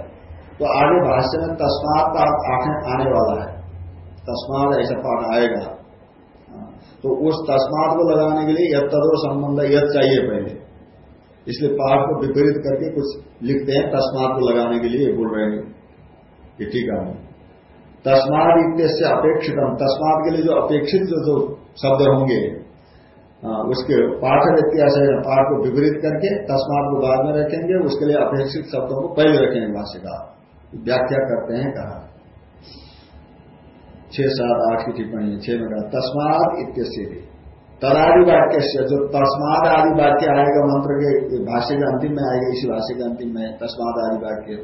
तो आगे भाष्य में तस्माद तस्मात आने वाला है। तस्माद ऐसा पाठ आएगा। तो उस तस्माद को लगाने के लिए यद तदो संबंध यद चाहिए पहले। इसलिए पाठ को विपरीत करके कुछ लिखते हैं तस्माद को लगाने के लिए बोल रहे हैं। ये ठीक है। तस्माद इतने से अपेक्षित। तस्माद के लिए जो अपेक्षित जो, जो शब्द होंगे उसके पाठ व्यत्यास है पाठ को विपरीत करके तस्माद को बाद में रखेंगे उसके लिए अपेक्षित शब्दों को पहले रखेंगे भाष्यकार। व्याख्या करते हैं कहा। छह सात आठ की टिप्पणी छह में कहा तस्मात इत्यस्य तदादि वाक्य से जो तस्माद आदि वाक्य आएगा मंत्र के भाष्य के अंतिम में आएगा इसी भाष्य के अंतिम में तस्माद आदि वाक्य।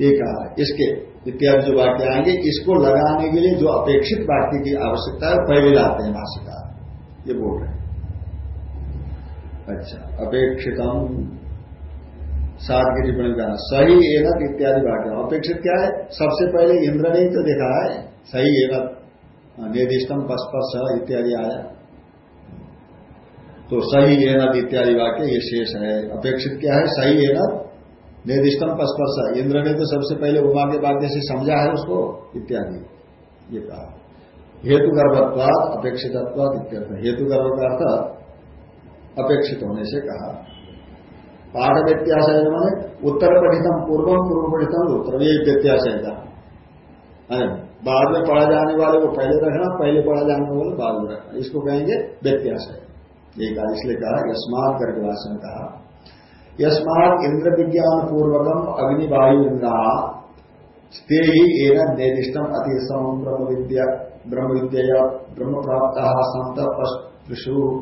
ये कहा। इसके इत्यादि जो वाक्य आएँगे, इसको लगाने के लिए जो अपेक्षित वाक्य की आवश्यकता है पहले लाते हैं भाष्यकार ये बोल रहे हैं। अच्छा अपेक्षितम। सात की टिप्पणी का सही एनत इत्यादि वाक्य। अपेक्षित क्या है? सबसे पहले इंद्र ने तो देखा है। सही एनत निर्दिष्टम पस्पर्श इत्यादि आया। तो सही एनत इत्यादि वाक्य ये शेष है। अपेक्षित क्या है? सही एनद निर्दिष्टम पस्पर्श इंद्र ने तो सबसे पहले उमा के वाक्य से समझा है उसको, इत्यादि। ये कहा। हेतु गर्भत्वाद अपेक्षितत्वाद इत्यर्थ। हेतु गर्भ का अर्थ अपेक्षित होने से कहा। पाठ व्यत्याशय मैंने, उत्तर पठितम पूर्वम पूर्व पठितम उत्तर ये व्यत्यास है कहा बाद में पढ़ा जाने वाले को पहले रखना, पहले पढ़ा जाने वाले बाद में रखना। इसको कहेंगे व्यत्याशय ये कहा, इसलिए कहा, यस्मात करके भाषण कहा। यस्मात इंद्र विज्ञान पूर्वकम अग्निवायु इंद्रा ते ही एन निर्दिष्टम अतिशम ब्रह्म विद्या ब्रह्म विद्या ब्रह्म प्राप्त संत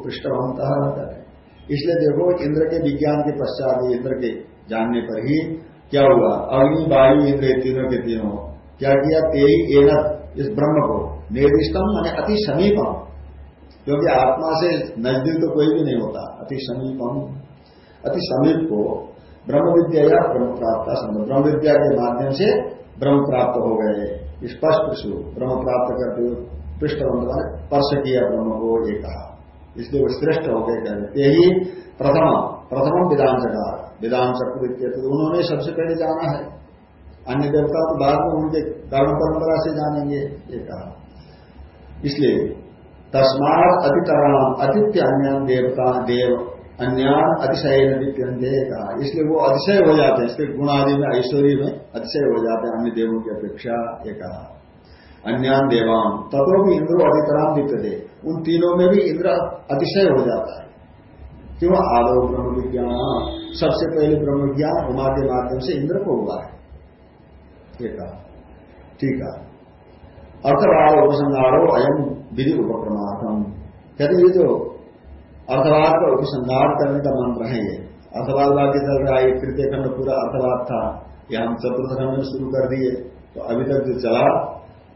पृष्ठवंत इसलिए देखो, इंद्र के विज्ञान के पश्चात इंद्र के जानने पर ही क्या हुआ? अग्नि, वायु, इंद्र तीनों के तीनों। क्या किया? तेरी एनत इस ब्रह्म को निर्दिष्टम मैंने अति समीपम। क्योंकि आत्मा से नज़दीक तो कोई भी नहीं होता। अति समीपम। अति समीप को ब्रह्म विद्या या ब्रह्म प्राप्त ब्रह्म विद्या के माध्यम से ब्रह्म प्राप्त हो गए। स्पष्ट शु ब्रह्म प्राप्त करते हुए पृष्ठवंत स्पर्श किया ब्रह्म को ये कहा। इसलिए वो श्रेष्ठ हो गए कहते यही प्रथम प्रथम विधान चकार विधान चक्र उन्होंने सबसे पहले जाना है। अन्य देवता तो बाद में उनके कर्म परंपरा से जानेंगे, ये कहा। इसलिए तस्मात अतितराम अतिथ्य अन्य देवता, देव अन्यान अतिशय नित्यंदे कहा इसलिए वो अतिशय हो जाते हैं। इसके गुण आदि में, ऐश्वर्य में अतिशय हो जाते हैं। अन्य देवों की अपेक्षा ये कहा। अन्यान देवान। तत्व भी इंद्रो अधितराम दे उन तीनों में भी इंद्र अतिशय हो जाता है। क्यों? आदो ब्रह्म विज्ञान। सबसे पहले ब्रह्म विज्ञान उमा के माध्यम से इंद्र को हुआ है। ठीक है। अर्थवाद, उपसंहारो अयम विधि उपक्रमार्थम कहते ये जो अर्थवाद का उपसंहार करने का मंत्र है ये। अर्थवाद वाक्य चल रहा है तृतीय खंड पूरा अर्थवाद था। ये हम चतुर्थ खंड में शुरू कर दिए। तो अभी तक जो चला,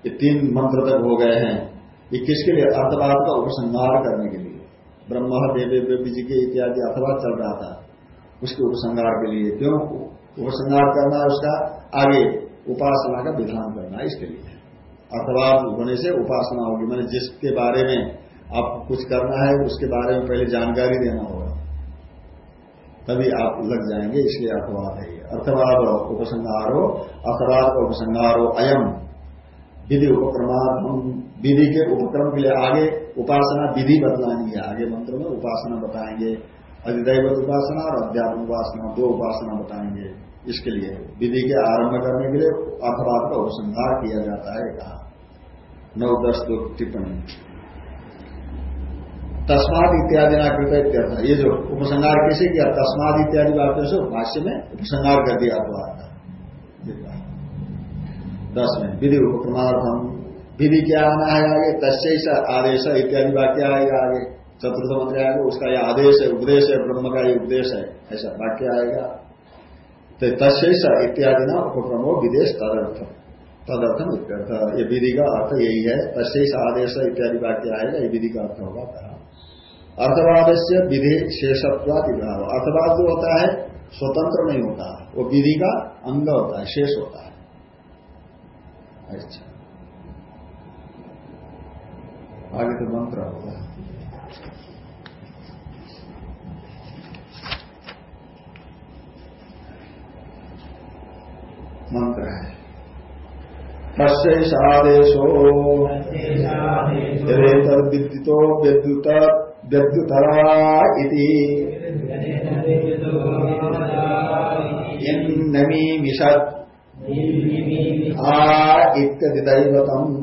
ये तीन मंत्र तक हो गए हैं। ये किसके लिए? अर्थवाद का उपसंहार करने के लिए। ब्रह्म, देवे जी के इत्यादि अर्थवाद चल रहा था उसके उपसंहार के लिए। क्यों? उपसंहार करना उसका आगे उपासना का विधान करना इसके लिए। अथवा होने से उपासना होगी। मैंने जिसके बारे में आप कुछ करना है, उसके बारे में पहले जानकारी देना होगा। तभी आप लग जाएँगे, इसलिए अर्थवाद है। अर्थवाद उपसंहारो, अर्थवाद का उपसंहारो अयम। विधि उपक्रमात हम विधि के उपक्रम के लिए आगे उपासना विधि बदलानी है आगे मंत्र में उपासना बताएँगे। अधिदैवत उपासना और अध्यात्म उपासना, दो उपासना बताएँगे। इसके लिए विधि के आरंभ करने के लिए अर्थवाद का उपसंहार किया जाता है। कहा नौ दस दो टिप्पणी। तस्माद इत्यादि ना कृत ये जो उपसंहार कैसे किया? तस्माद इत्यादि बातों से भाष्य में उपसंहार कर दिया अर्थवाद का दस में, विधि उपक्रमार्थम विधि क्या आना है आगे? तस्य आदेश इत्यादि वाक्य आएगा आगे। चतुर्थ मंत्र आएगा उसका यह आदेश है, उपदेश है, ब्रह्म का ये उपदेश है। ऐसा वाक्य आएगा। तो तस्ेष इत्यादि ना उपक्रमो विदेश तदर्थ। तदर्थम ये विधि का अर्थ यही है। तस्ेष आदेश इत्यादि वाक्य आएगा, ये विधि का अर्थ होगा। कहा अर्थवाद से विधि शेषत्वाद विभाव अर्थवाद जो होता है स्वतंत्र नहीं होता। वो विधि का अंग होता है शेष होता है। अच्छा। आगे तो मंत्र होगा मंत्र है। तस्देशो यदेतद्विद्युतो विद्युत विद्युतरा इति नमी मिषद आ इत्यदिदैवतम्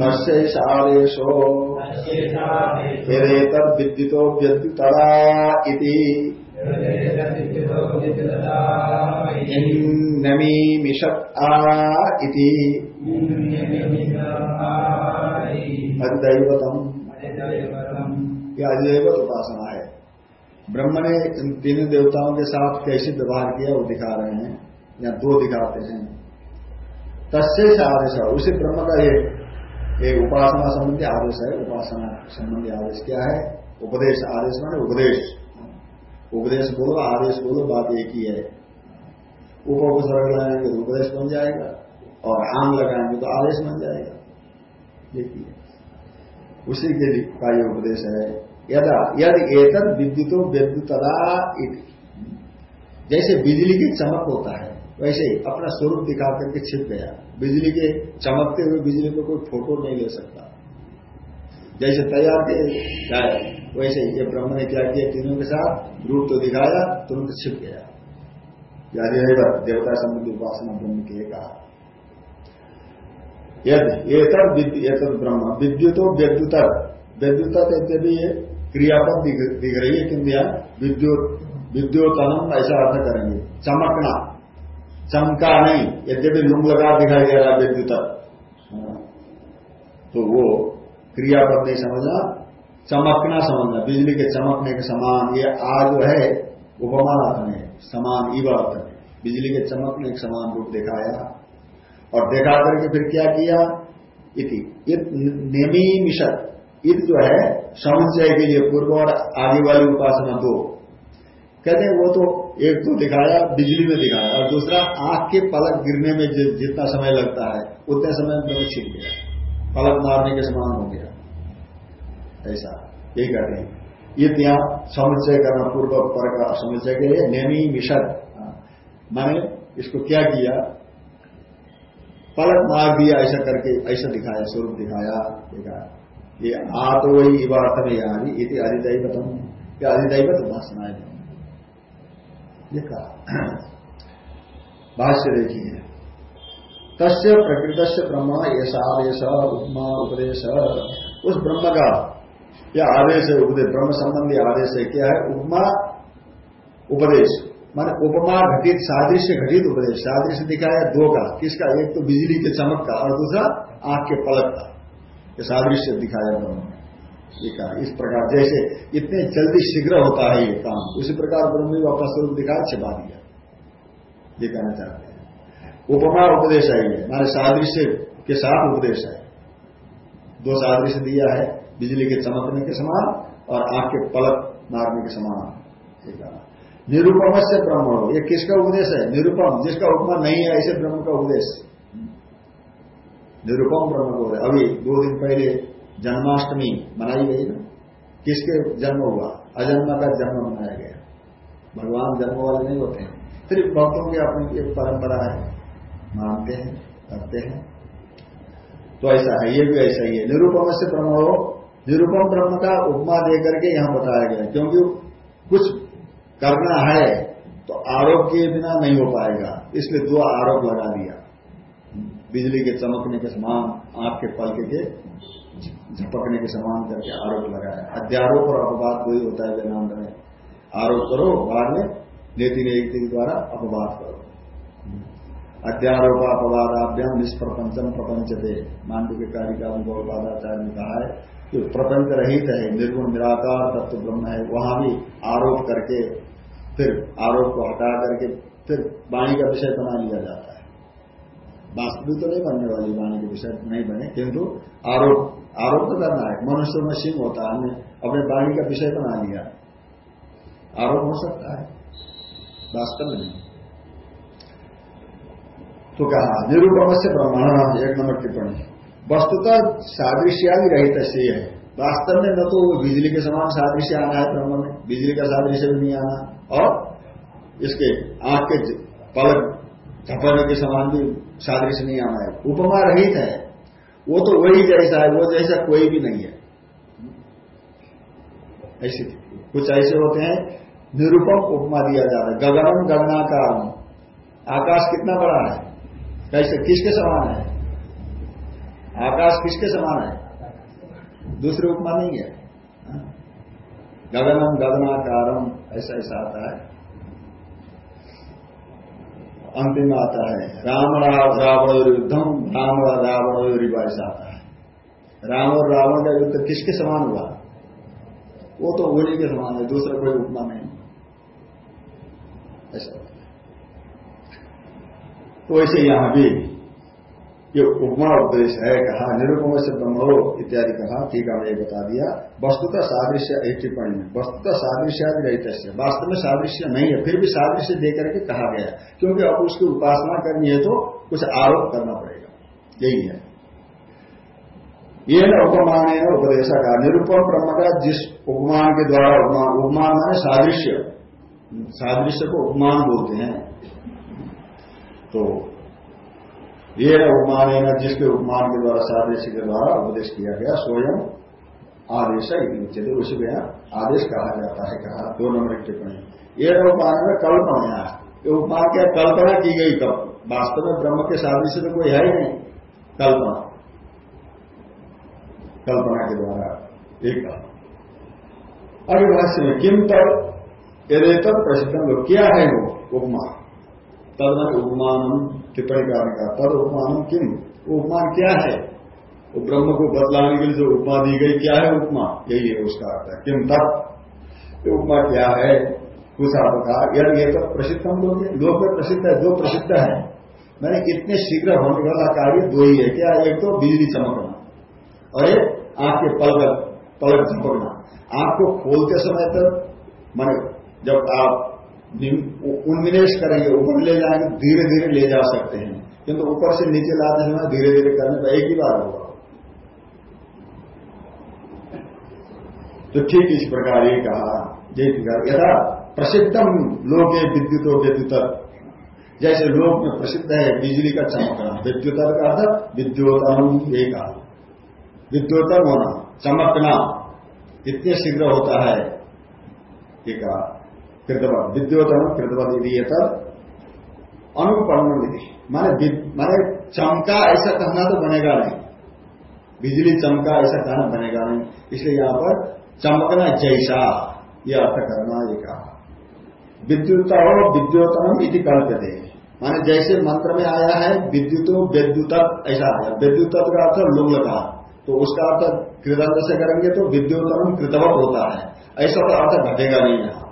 तस्यैषादेशो यदेतद्विद्युतो व्यद्युतरा इति नमी मिषत् आ अधिदैवत उपासना है। ब्रह्म ने इन तीन देवताओं के साथ कैसे व्यवहार किया, वो दिखा रहे हैं। या दो दिखाते हैं। तस्य आदेश है। उसी ब्रह्म का ये एक उपासना संबंधी आदेश है। उपासना संबंधी आदेश क्या है? उपदेश आदेश माने उपदेश। उपदेश बोलो, आदेश बोलो, बात एक ही है। उप उपसर्ग लगाएँगे तो उपदेश बन जाएगा। और आम लगाएँगे तो आदेश बन जाएगा। देखिए उसी के का ये उपदेश है। यदा यदि एतद विद्युतो विद्युतदा जैसे बिजली की चमक होता है, वैसे ही अपना स्वरूप दिखा करके छिप गया। बिजली के चमकते हुए बिजली को कोई फ़ोटो नहीं ले सकता। जैसे तैयार के जाए वैसे ही ये ब्रह्म ने क्या किया, तीनों के साथ रूप तो दिखाया, तुरंत छिप गया। यानी देवता संबंधी उपासना ब्रह्म के कहा। यदि एक ब्रह्म, विद्युतो विद्युत विद्युत यद्यपि क्रियापद दिख रही है किंतु यहाँ विद्युत विद्योतनम ऐसा अर्थ करेंगे। चमकना। चमका नहीं, यद्यपि लुंग लगा दिखाई दे रहा विद्युत। तो वो क्रियापद नहीं समझना। चमकना समझना। बिजली के चमकने के समान ये आ जो है, उपमान अर्थ में समान इव अर्थ बिजली के चमकने के समान रूप दिखाया। और देखा करके फिर क्या किया? इति। नेमी मिशत इत जो है समुच्चय के लिए पूर्व और आगे वाली उपासना दो कहते हैं, वो तो एक तो दिखाया, बिजली में दिखाया, और दूसरा, आँख के पलक गिरने में जितना समय लगता है, उतने समय में छिप गया। पलक मारने के समान हो गया। ऐसा यही कहते हैं। ये ત્યાં समुच्चय करना पूर्व पर का समुच्चय के लिए नेमी मिशन। मैंने इसको क्या किया? पलक मार दिया, ऐसा करके, ऐसा दिखाया, स्वरूप दिखाया दिखाया ये आ तो वही यानी इति अधिदैवतम क्या अधिदैवत भाषण है। ये कहा। भाष्य देखिए। तस्य प्रकृत से ब्रह्म ऐसा आदेश उपमा उपदेश। उस ब्रह्म का यह आदेश है उपदेश ब्रह्म संबंधी आदेश है। क्या है? उपमा, उपदेश। माने उपमा घटित, सादृश्य घटित उपदेश। सादृश्य दिखाया दो का। किसका? एक तो बिजली के चमक का और दूसरा आँख के पलक का। ये सादृश्य दिखाया उन्होंने। ये कहा, इस प्रकार, जैसे इतने जल्दी शीघ्र होता है ये काम, उसी प्रकार ब्रह्म को अपना स्वरूप दिखा छिपा दिया ये कहना चाहते हैं। उपमा उपदेश है ये, माने सादृश्य के साथ उपदेश है। दो सादृश्य दिया है, बिजली के चमकने के समान और आँख के पलक मारने के समान। ये कहा निरूपम से ब्रह्म ये किसका उपदेश है? निरूपम, जिसका उपमा नहीं है, ऐसे ब्रह्म का उपदेश। निरुपम ब्रह्म को अभी दो दिन पहले जन्माष्टमी मनाई गई ना? किसके जन्म हुआ? अजन्म का जन्म मनाया गया। भगवान जन्म वाले नहीं होते हैं। सिर्फ़ भक्तों की अपनी एक परंपरा है। मानते हैं, करते हैं। तो ऐसा है, ये भी ऐसा ही है। निरूपम से ब्रह्म हो, निरूपम ब्रह्म का उपमा दे करके यहाँ बताया गया क्योंकि कुछ करना है तो आरोप के बिना नहीं हो पाएगा। इसलिए दो आरोप लगा दिया। बिजली के चमकने के समान आँख के पलके के झपकने के समान करके आरोप लगाया अध्यारोप और अपवाद वही होता है वेदांत में आरोप करो, बाद में नीति नीति द्वारा अपवाद करो। अध्यारोप अपवादाभ्याम निष्प्रपंचम प्रपंच दे मांडू के कार्य का गौरवादाचार्य ने कहा है कि प्रपंच रहित है, निर्गुण, निराकार, तत्व ब्रह्म है। वहाँ भी आरोप करके, फिर आरोप को हटा करके, फिर वाणी का विषय बना लिया जाता है। वास्तविक तो नहीं बनने वाली वाणी के विषय नहीं बने। किंतु आरोप आरोप तो करना है मनुष्य में सिंह होता है हमने अपने वाणी का विषय बना लिया आरोप हो सकता है। वास्तव में तो कहा निरूपम से ब्रह्मण एक नंबर टिप्पणी। वस्तुतः सादृश्यादि रहित से है। वास्तव में न तो बिजली के समान सादृश्य आना है ब्रह्म में। बिजली का सादृश्य भी नहीं आना। और इसके आँख के पलक झपड़ने के समान भी सादृश्य नहीं आना है उपमा रहित है। वो तो वही जैसा है, वो जैसा कोई भी नहीं है। ऐसी कुछ ऐसे होते हैं, निरूपम उपमा दिया जा रहा है। गगनम गगनाकार आकाश कितना बड़ा है? कैसे किसके समान है? आकाश किसके समान है? दूसरे उपमा नहीं हाँ? गगनम गगनाकारम, ऐसा ऐसा आता है। अंतिम आता है। राम रावण युद्धम राम रावण रिवाइस आता है। राम और रावण का युद्ध किसके समान हुआ? वो तो होली के समान है, दूसरा कोई उपमा नहीं। ऐसा। तो ऐसे यहाँ भी ये उपमा उपदेश है, कहा, निरुपम से ब्रह्मो इत्यादि कहा है ये बता दिया। वस्तुतः सादृश्य एक टिप्पणी में वस्तुतः सादृश्य रहित वास्तव में सादृश्य नहीं है, फिर भी सादृश्य देकर के कहा गया क्योंकि अब उसकी उपासना करनी है तो कुछ आरोप करना पड़ेगा। यही है। ये न उपमान है उपदेश का निरुपम ब्रह्म का जिस उपमान के द्वारा उपमान उपमान माने सादृश्य। सादृश्य को उपमान बोलते हैं। तो ये उपमान है जिसके उपमान के द्वारा सादृश्य के द्वारा उपदेश किया गया, स्वयं आदेश उच्चते उसी में आदेश कहा जाता है, कहा, दो नंबर टिप्पणी। ये उपमान में कल्पना ये उपमान क्या, कल्पना की गई कब वास्तव में ब्रह्म के सादृश्य तो कोई है ही नहीं, कल्पना। कल्पना के द्वारा, एक कहा अभी भाष्य में किम तब यदि तब प्रसिद्ध क्या है वो उपमा तद उपमान टिप्पणी करने का तद उपमान किम? उपमान क्या है? वो ब्रह्म को बदलाने के लिए जो उपमा दी गई, क्या है उपमा? यही है उसका अर्थ है। किम तब उपमा क्या है? कुछ आप कहा यदि ये तो प्रसिद्ध हम लोग लोग में प्रसिद्ध है, दो प्रसिद्ध है। मैंने इतने शीघ्र होने वाला कार्य दो ही है। क्या एक तो बिजली चमकना और एक आपके के पलक पलक चमकना। आपको खोलते समय तक मैंने जब आप उन्मिनेश करेंगे, ऊपर ले जाएँगे धीरे धीरे ले जा सकते हैं। किंतु ऊपर से नीचे लाते समय धीरे धीरे करने पर एक ही बार होगा। तो ठीक इस प्रकार ये कहा यथा प्रसिद्धम लोग विद्युत विद्युत जैसे लोक में प्रसिद्ध है बिजली का चमकना विद्युत का अर्थ विद्योतम ये कहा विद्योतम होना, चमकना, इतने शीघ्र होता है। ये कहा कृतवत विद्योतन कृतवत यदि ये तब अनुपन्न विधि माने माने चमका ऐसा कहना तो बनेगा नहीं। बिजली चमका ऐसा कहना बनेगा नहीं। इसलिए यहाँ पर चमकना जैसा यह अर्थ करना ये कहा। विद्युत और विद्योतम इति कल्पते माने जैसे मंत्र में आया है, विद्युतो विद्युत ऐसा आया। विद्युत का अर्थ लुंग लगा तो उसका अर्थ कृदंत से करेंगे तो विद्युतम कृतवत होता है। ऐसा तो अर्थ घटेगा नहीं यहाँ।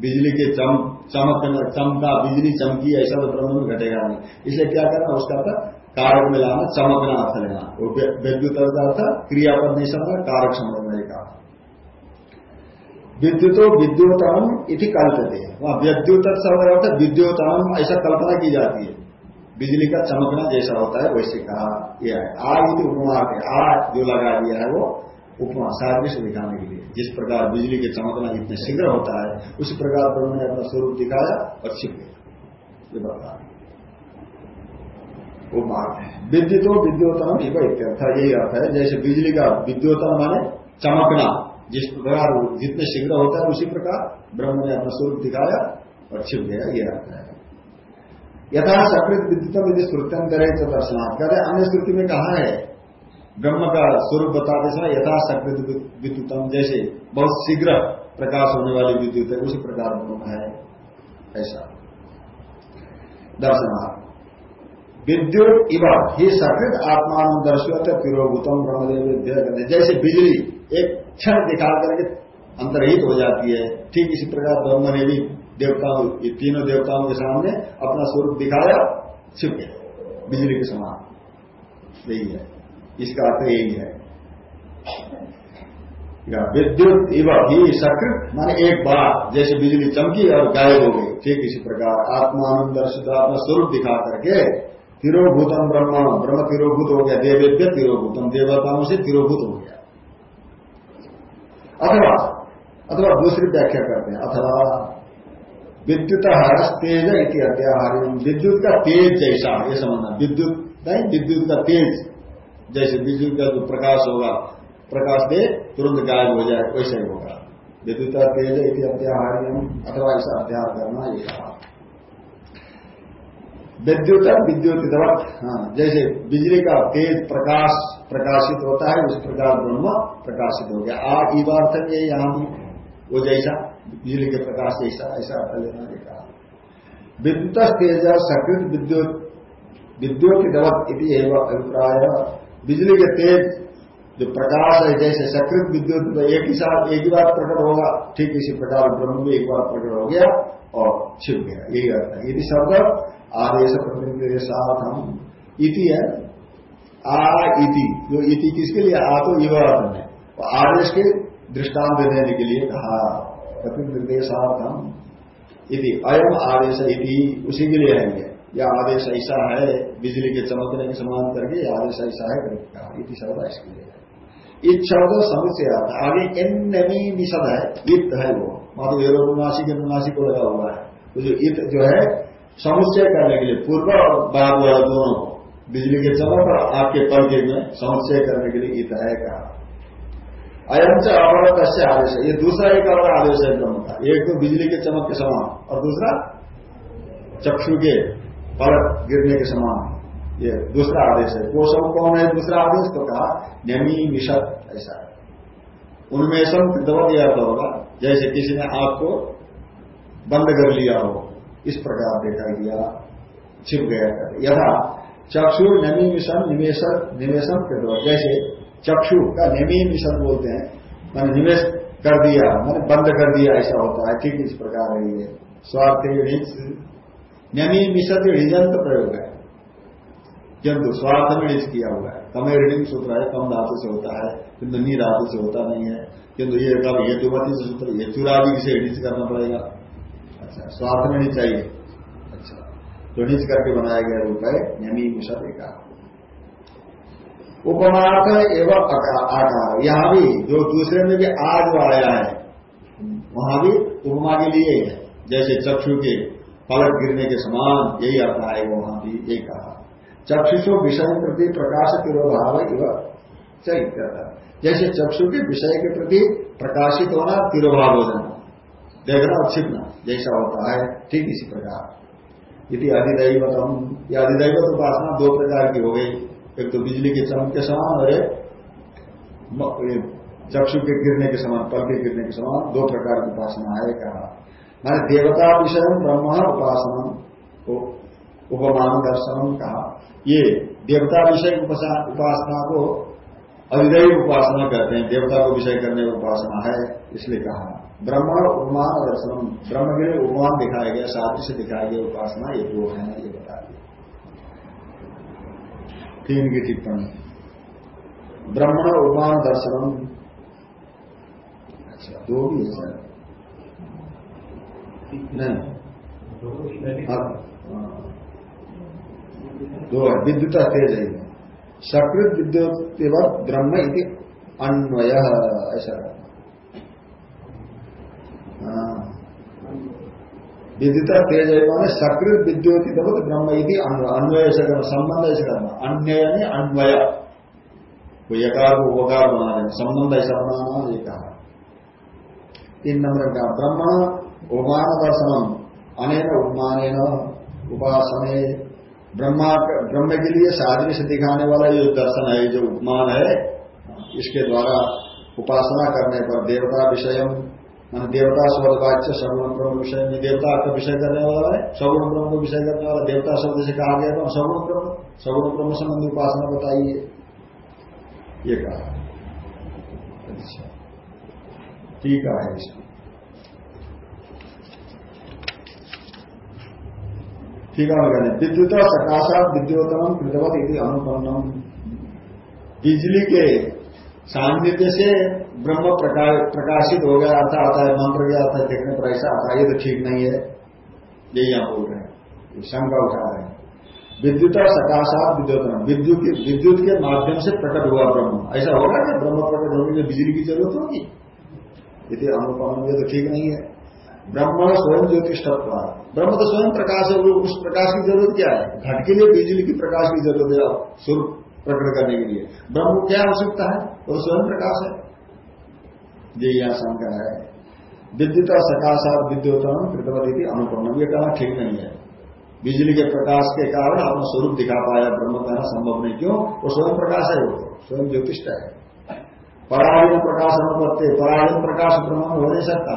बिजली के चम, चमक, चमका, बिजली चमकी ऐसा तो ब्रह्म में घटेगा नहीं। इसलिए क्या करना उसका अर्थ कारक में लाना चमकना अर्थ लेना। वो विद्युत अर्थ क्रियापद नहीं समझना कारक समझने का विद्युतो विद्युतम इति कल्पते। वहाँ विद्युत शब्द अर्थ विद्युतम ऐसा कल्पना की जाती है। बिजली का चमकना जैसा होता है, वैसे कहा यह है। आ उपमा आ जो लगा दिया है वो उपमा सादृश्य दिखाने के लिए। जिस प्रकार बिजली के चमकना इतने शीघ्र होता है, उसी प्रकार ब्रह्म ने अपना स्वरूप दिखाया और छिप गया। ये बता वो बात है। विद्युतो विद्योतन इत्यर्थ। यही अर्थ है, जैसे बिजली का विद्योतन माने चमकना, जिस प्रकार जितने शीघ्र होता है, उसी प्रकार ब्रह्म ने अपना स्वरूप दिखाया और छिप गया। ये अर्थ है। यथा सकृत विद्युतम यदि श्रुत्यम करे तो दर्शनाथ कहते अन्य श्रुति में कहा है ब्रह्म का स्वरूप बताते समय यथाशक्त विद्युतम। जैसे बहुत शीघ्र प्रकाश होने वाली विद्युत है, उसी प्रकार ब्रह्म है। ऐसा। दर्शनार्थ। विद्युत इव, ही सकृत आत्मान दर्शवत तिरोभूतम ब्रह्मदेव जैसे बिजली एक क्षण दिखा करके अंतरहित हो जाती है, ठीक इसी प्रकार ब्रह्म ने भी देवताओं तीनों देवताओं के सामने अपना स्वरूप दिखाया, छिप बिजली के समान। यही है। इसका अर्थ यही है। विद्युत इव ही सकृत माने एक बार जैसे बिजली चमकी और गायब हो गई। ठीक इसी प्रकार आत्मान दर्शित आत्मा स्वरूप दिखा करके तिरोभूतम ब्रह्म ब्रह्म तिरोभूत हो गया, देवेद्य तिरोभूतम, देवताओं से तिरोभूत हो गया। अथवा अथवा दूसरी व्याख्या करते हैं, अथवा विद्युत हरस तेज इति विद्युत का तेज जैसा, ये समझना, विद्युत, नहीं, विद्युत का तेज। जैसे बिजली का जो प्रकाश होगा, प्रकाश दे, तुरंत गायब हो जाए, वैसे ही होगा। विद्युत तेज इति अत्याहार्यम अथवा ऐसा अध्याय करना ये कहा। विद्युत विद्युत हाँ जैसे बिजली का तेज प्रकाश प्रकाशित होता है, उस प्रकार ब्रह्म प्रकाशित हो गया। आ है ये यहाँ भी वो जैसा, बिजली के प्रकाश जैसा, ऐसा अर्थ लेना कहा। विद्युत तेज, सकृत विद्युत विद्युत दवत इति अभिप्राय। बिजली के तेज जो प्रकाश है, जैसे सकृत विद्युत तो एक ही साथ एक ही बार प्रकट होगा, ठीक इसी प्रकार ब्रह्म भी एक बार प्रकट हो गया और छिप गया। यही अर्थ है। यदि शब्द आदेश प्रतिनिधि साथ हम इति है, आ इति, जो इति किसके लिए? आ तो युवा अर्थ में। तो आदेश के दृष्टांत देने के लिए कहा। प्रतिनिर्देशार्थ हम इति, अयम आदेश इति, उसी के लिए है यह आदेश ऐसा है बिजली के चमकने के समान करके आदेश ऐसा है इति शब्द इसके लिए इत शब्द समुचय आता आगे इन नमी निषद है, इत है वो। माधु वेरोनुनाशी के अनुनाशी को लगा हुआ है। तो जो इत जो है समुच्चय करने के लिए पूर्व और बाद वाला दोनों, बिजली के चमक और आपके पर्दे में समुच्चय करने के लिए इत है कहा। अयम से अवरत से आदेश है। ये दूसरा एक और आदेश है एक तो बिजली के चमक के समान, और दूसरा चक्षु के पलक गिरने के समान ये दूसरा आदेश है। वो सब कौन है? दूसरा आदेश तो कहा, नमी मिशत ऐसा उन्मेषम दबा दिया तो होगा। जैसे किसी ने आपको बंद कर लिया हो, इस प्रकार देखा गया, छिप गया कर यथा, चक्षु नमी मिशन निवेशक निवेशन के द्वारा। जैसे चक्षु का नमी मिशन बोलते हैं, मैंने निवेश कर दिया, मैंने बंद कर दिया, ऐसा होता है। ठीक इस प्रकार है ये। स्वार्थ नमी मिशन रिजंत प्रयोग है। किंतु स्वार्थ में ऋण किया हुआ है कमे ऋण सूत्र है, कम धातु से होता है, किंतु नी धातु से होता नहीं है। किंतु ये कब हेतुमती से सूत्र हेतुरादि से ऋण करना पड़ेगा। अच्छा स्वार्थ में नहीं चाहिए। अच्छा तो ऋण करके बनाया गया रूप है नमी मिशा देखा उपमार्थ एवं आकार यहाँ भी जो दूसरे में भी आज आया है, वहाँ भी उपमा के लिए है। जैसे चक्षु के पलक गिरने के समान यही अर्थ आएगा वहाँ भी यही कहा। चक्षुषो विषय प्रति प्रकाश तिरोभाव चैत्य जैसे चक्षु के विषय के प्रति प्रकाशित होना तिरोभाव हो जाना। देखना और छिपना जैसा होता है, ठीक इसी प्रकार। यदि अधिदैवतम। या अधिदैवत उपासना दो प्रकार की हो गई। एक तो बिजली के चमक के समान और एक चक्षु के गिरने के समान, पल के गिरने के समान, दो प्रकार की उपासना है, कहा। मैंने देवता विषय ब्रह्म उपासना को उपमान दर्शन कहा। ये देवता विषय उपासना को अधिदैव उपासना करते हैं देवता को विषय करने की उपासना है, इसलिए कहा। ब्रह्म उपमान दर्शन ब्रह्म के लिए उपमान दिखाया गया साध्य से दिखाया गया उपासना ये दो है, ये बता दिया। तीन की टिप्पणी। ब्रह्मण उपमान दर्शन अच्छा दो भी है नहीं। दो है विद्युत तेज है। सकृत विद्युत ब्रह्म इति अन्वय, ऐसा। हाँ। विद्युत तेज माने सकृत विद्युत ब्रह्म इति अन्वय ऐसा करना, संबंध ऐसा करना। अन्य यानी अन्वय। को यकार को वकार बना रहे संबंध ऐसा बनाना ये कहा तीन नंबर का ब्रह्म उपमान दर्शन अनेक उपमान उपासने ब्रह्मा, ब्रह्म के लिए साधने से दिखाने वाला जो दर्शन है जो उपमान है, इसके द्वारा उपासना करने पर देवता विषय मान देवता शब्दवाच्य सगुण ब्रह्म विषय में देवता का विषय करने वाला है सगुण ब्रह्म को विषय करने वाला, देवता शब्द से कहा गया था सगुण ब्रह्म सगुण ब्रह्म संबंधी उपासना बताइए। ये कहा। अच्छा। ठीक है इसमें ठीक है विद्युत सकाशा विद्योतम कृतवत यदि अनुपन्नम। बिजली के सान्निध्य से ब्रह्म प्रकाशित हो गया अर्थ आता है, मंत्र गया अर्थ देखने पर ऐसा आता है, ये तो ठीक नहीं है। ये यहाँ बोल रहे हैं। शंका उठा रहे हैं। विद्युत सकाशा विद्योतम। विद्युत विद्युत के माध्यम से प्रकट हुआ ब्रह्म। ऐसा होगा कि ब्रह्म प्रकट होने के बिजली की ज़रूरत होगी। यदि अनुपन्न ये तो ठीक नहीं है। ब्रह्म स्वयं ज्योतिष ब्रह्म तो स्वयं प्रकाश है उस प्रकाश की ज़रूरत क्या है? घट के लिए बिजली की प्रकाश की ज़रूरत है सुर प्रकट करने के लिए। ब्रह्म क्या आवश्यकता है? वो तो स्वयं प्रकाश है। ये यहाँ शंका है। विद्युत सकाशात विद्युतम कृतवती अनुपन्नम ये कहना ठीक नहीं है। बिजली के प्रकाश के कारण अपना स्वरूप दिखा पाया ब्रह्म कहना संभव नहीं। क्यों? वो स्वयं प्रकाश है वो, स्वयं ज्योतिष्ट है। पराधीन प्रकाश अनुपत्ति पराधीन प्रकाश ब्रह्म हो नहीं सकता।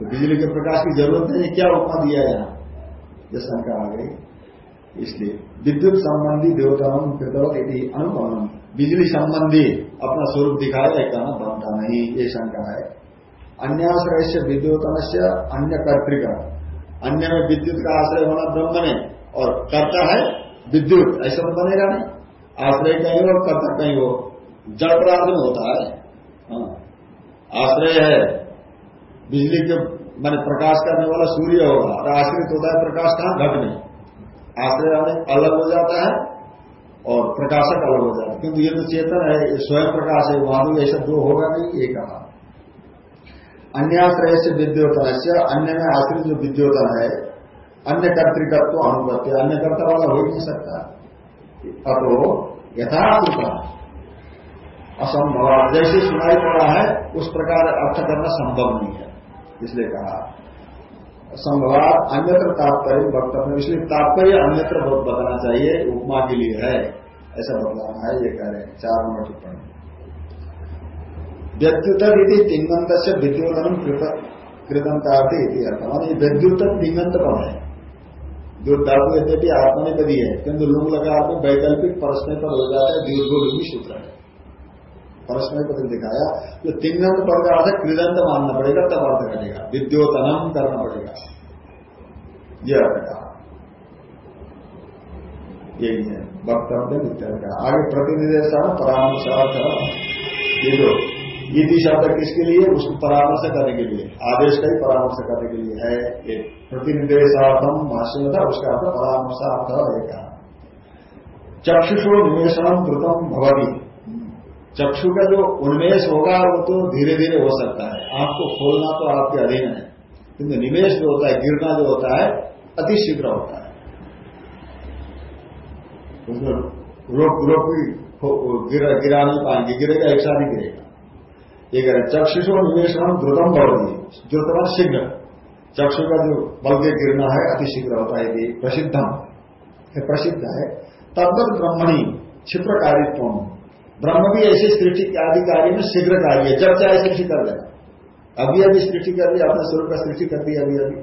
तो बिजली के प्रकाश की ज़रूरत नहीं क्या उपमा दिया यहाँ? ये शंका आ गई। इसलिए विद्युत संबंधी देवताओं कृतवत यदि अनुपम बिजली संबंधी अपना स्वरूप दिखाया कहना बनता नहीं, ये शंका है। अन्याश्रय से विद्युतन से अन्य कर्तिका अन्य में विद्युत का आश्रय होना ब्रह्म ने, और कर्ता है विद्युत, ऐसा तो बनेगा नहीं। आश्रय कहीं हो, कर्ता कहीं हो, जड़ पदार्थ में होता है। हाँ। आश्रय है बिजली के मैंने प्रकाश करने वाला सूर्य होगा, और आश्रित होता है प्रकाश कहाँ? घट में। आश्रय अलग हो जाता है, और प्रकाशक अलग हो जाता है। किंतु ये तो चेतन है स्वयं प्रकाश है, वहाँ भी ऐसा दो होगा नहीं ये कहा अन्याश्रय से विद्योतन से अन्य में आश्रित जो विद्योतन है, अन्य कर्तिकत्व अनुपत्ति, अन्य कर्ता वाला हो ही नहीं सकता। अतो यथार्थ असंभव। जैसे सुनाई पड़ा है, उस प्रकार अर्थ करना संभव नहीं है। इसलिए कहा। संभवात अन्यत्र तात्पर्य वक्तव्य। इसलिए तात्पर्य अन्यत्र बताना चाहिए, उपमा के लिए है। ऐसा बतलाना है, ये कह रहे हैं। चार नंबर टिप्पणी। व्यक्तित यदि तिंगंत से विद्योतन कृतंतार्थी अर्थ। मानी व्यक्तित तिंगंत कौन है। जो धातु यद्यपि आत्मनिपदी है किंतु लुंग लगा में वैकल्पिक परस्मय पर हो जाता है दीर्घोलुंगी सूत्र है। परस्मय पद दिखाया। जो तिंगंत पद का अर्थ कृदंत मानना पड़ेगा, तब अर्थ करेगा। विद्योतनम करना पड़ेगा। यह अर्थ कहा। यही है वक्तव्य नित्य का आगे प्रतिनिधि परामर्श ये जो ईदी शब्द किसके लिए? उसको परामर्श करने के लिए। आदेश का ही परामर्श करने के लिए है। एक प्रतिनिदेशार्थम भाष्य था उसका अर्थ परामर्शार्थ कहा। चक्षुषो निवेशनम कृतम भवनी चक्षु का जो उन्मेष होगा, वो तो धीरे धीरे हो सकता है। आपको खोलना तो आपके अधीन है। किंतु निवेश जो होता है, गिरना जो होता है अति शीघ्र होता है। उसमें रोक रोक गिरा गिरा नहीं पाएँगे, गिरेगा एक साथ ही गिरेगा। ये कह रहे चक्षुषो निवेशन द्रुतम भवती द्रुतम शीघ्र। चक्षु का जो बल के गिरना है अति शीघ्र होता है प्रसिद्धम प्रसिद्ध है। तद्वत ब्रह्मणी क्षिप्र कारित्व ब्रह्म भी ऐसे सृष्टि आदि कार्य में शीघ्र कार्य है जब चाहे सृष्टि कर देना अभी अभी सृष्टि कर दी अपने स्वरूप का सृष्टि कर दी अभी अभी।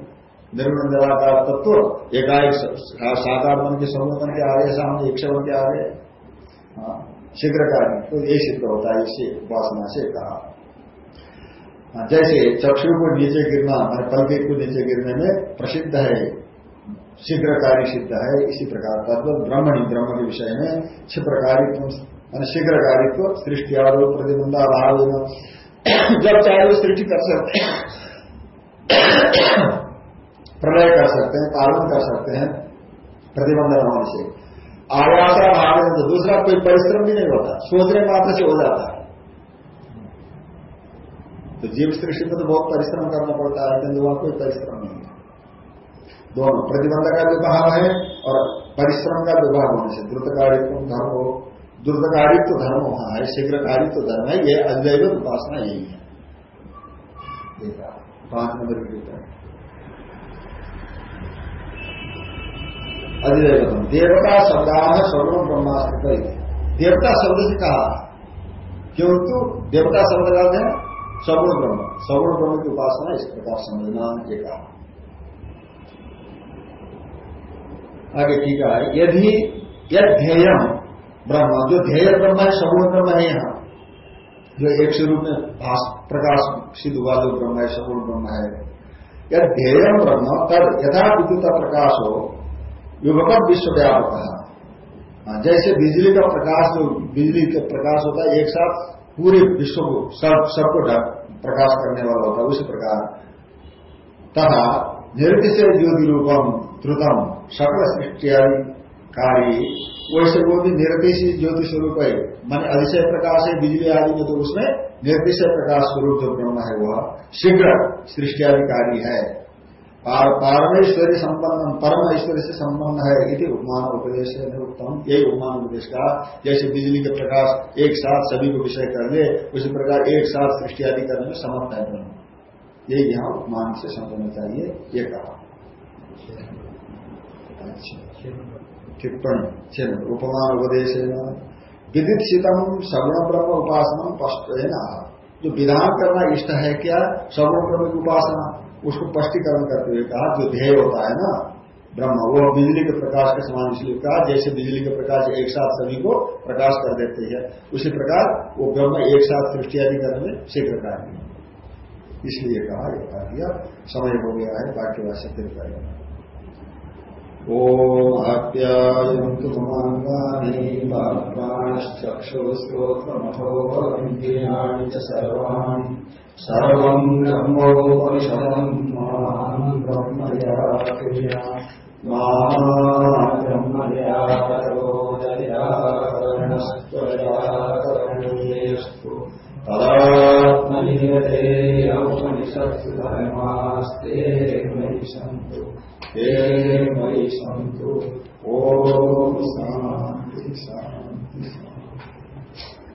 निर्मण निराकार तत्व एकाएक साकार मन के समूह बन के आ रहे सामने एक बन के आ रहे। हाँ, शीघ्र कार्य। तो ये सिद्ध होता है इससे उपासना से कहा। हाँ, जैसे चक्षु को नीचे गिरना मैंने पलके को नीचे गिरने में प्रसिद्ध है शीघ्रकारी सिद्ध है इसी प्रकार का तो ब्रह्मणी ब्रह्म के विषय में क्षिप्रकारित्व शीघ्र शीघ्रकारित्व सृष्टि आरोप प्रतिबंधा भाव जब चाहे वो सृष्टि कर सकते हैं। प्रलय कर सकते हैं, पालन कर सकते हैं, प्रतिबंध होने से। आवासा भाव तो दूसरा कोई परिश्रम भी नहीं होता, सोचने मात्र से हो जाता है। तो जीव सृष्टि में तो बहुत परिश्रम करना पड़ता है किंतु वहाँ कोई परिश्रम नहीं है। दोनों, प्रतिबंध का विभाग है और परिश्रम का विभाग होने से द्रुतकारित्व धर्म हो द्रुतकारित्व धर्म वहाँ है, शीघ्रकारित्व धर्म है, ये अद्वैत उपासना यही है। पाँच नंबर की अधिदैवतम देवता शब्दान सर्वम ब्रह्मास्त्र देवता शब्द से कहा, क्योंकि देवता शब्द का है सगुण ब्रह्म। सगुण ब्रह्म की उपासना इस प्रकार समझना ये कहा। आगे ठीक है, यदि यद ब्रह्म जो ध्येय ब्रह्म है सगुण ब्रह्म है यहाँ। जो एक स्वरूप में प्रकाश सिद्ध हुआ जो ब्रह्म है सगुण ब्रह्म है। यद ध्येय ब्रह्म तब यथा विद्युत प्रकाश हो युगपत विश्वव्यापक हाँ, जैसे बिजली का प्रकाश जो बिजली का प्रकाश होता है एक साथ पूरे विश्व को सब सबको प्रकाश करने वाला होता है उसी प्रकार। तथा निर्दिशय ज्योति रूपम द्रुतम सकल सृष्टियादि कार्य वैसे वो भी निर्देशी ज्योति स्वरूप है। माने अधिशय प्रकाश है, बिजली आदि में तो उसमें निर्देश प्रकाश स्वरूप जो ब्रह्म है वह शीघ्र सृष्टियादि कार्य है पारमेश्वरी संपन्न परम ऐश्वर्य से संपन्न है इति उपमान उपदेश उत्तम। यही उपमान उपदेश का जैसे बिजली के प्रकाश एक साथ सभी को विषय कर ले, उसी प्रकार एक साथ सृष्टि आदि करने में समर्थ है ब्रह्म। ये यहाँ उपमान से समझना चाहिए, ये कहा। अच्छा। टिप्पणी चिन्ह उपमान उपदेश विदित शीतम सगुण ब्रह्म उपासना स्पष्ट है ना जो विधान करना इष्ट है क्या? सगुण ब्रह्म की उपासना, उसको स्पष्टीकरण करते हुए कहा, जो ध्येय होता है ना, ब्रह्म, वो बिजली के प्रकाश के समान इसलिए कहा, जैसे बिजली के प्रकाश एक साथ सभी को प्रकाश कर देते हैं, उसी प्रकार वो ब्रह्म एक साथ सृष्टि आदि करने में शीघ्र कार्य इसलिए कहा यह कहा दिया समय हो गया है वाक्यवास्य फिर करेगा। ओम आप्यायन्तु ममाङ्गानि प्राणश्चक्षुस्त्रोत्रमथो इन्द्रियाणि च सर्वाणि ते मयि सन्तु ॐ शांति शान्ति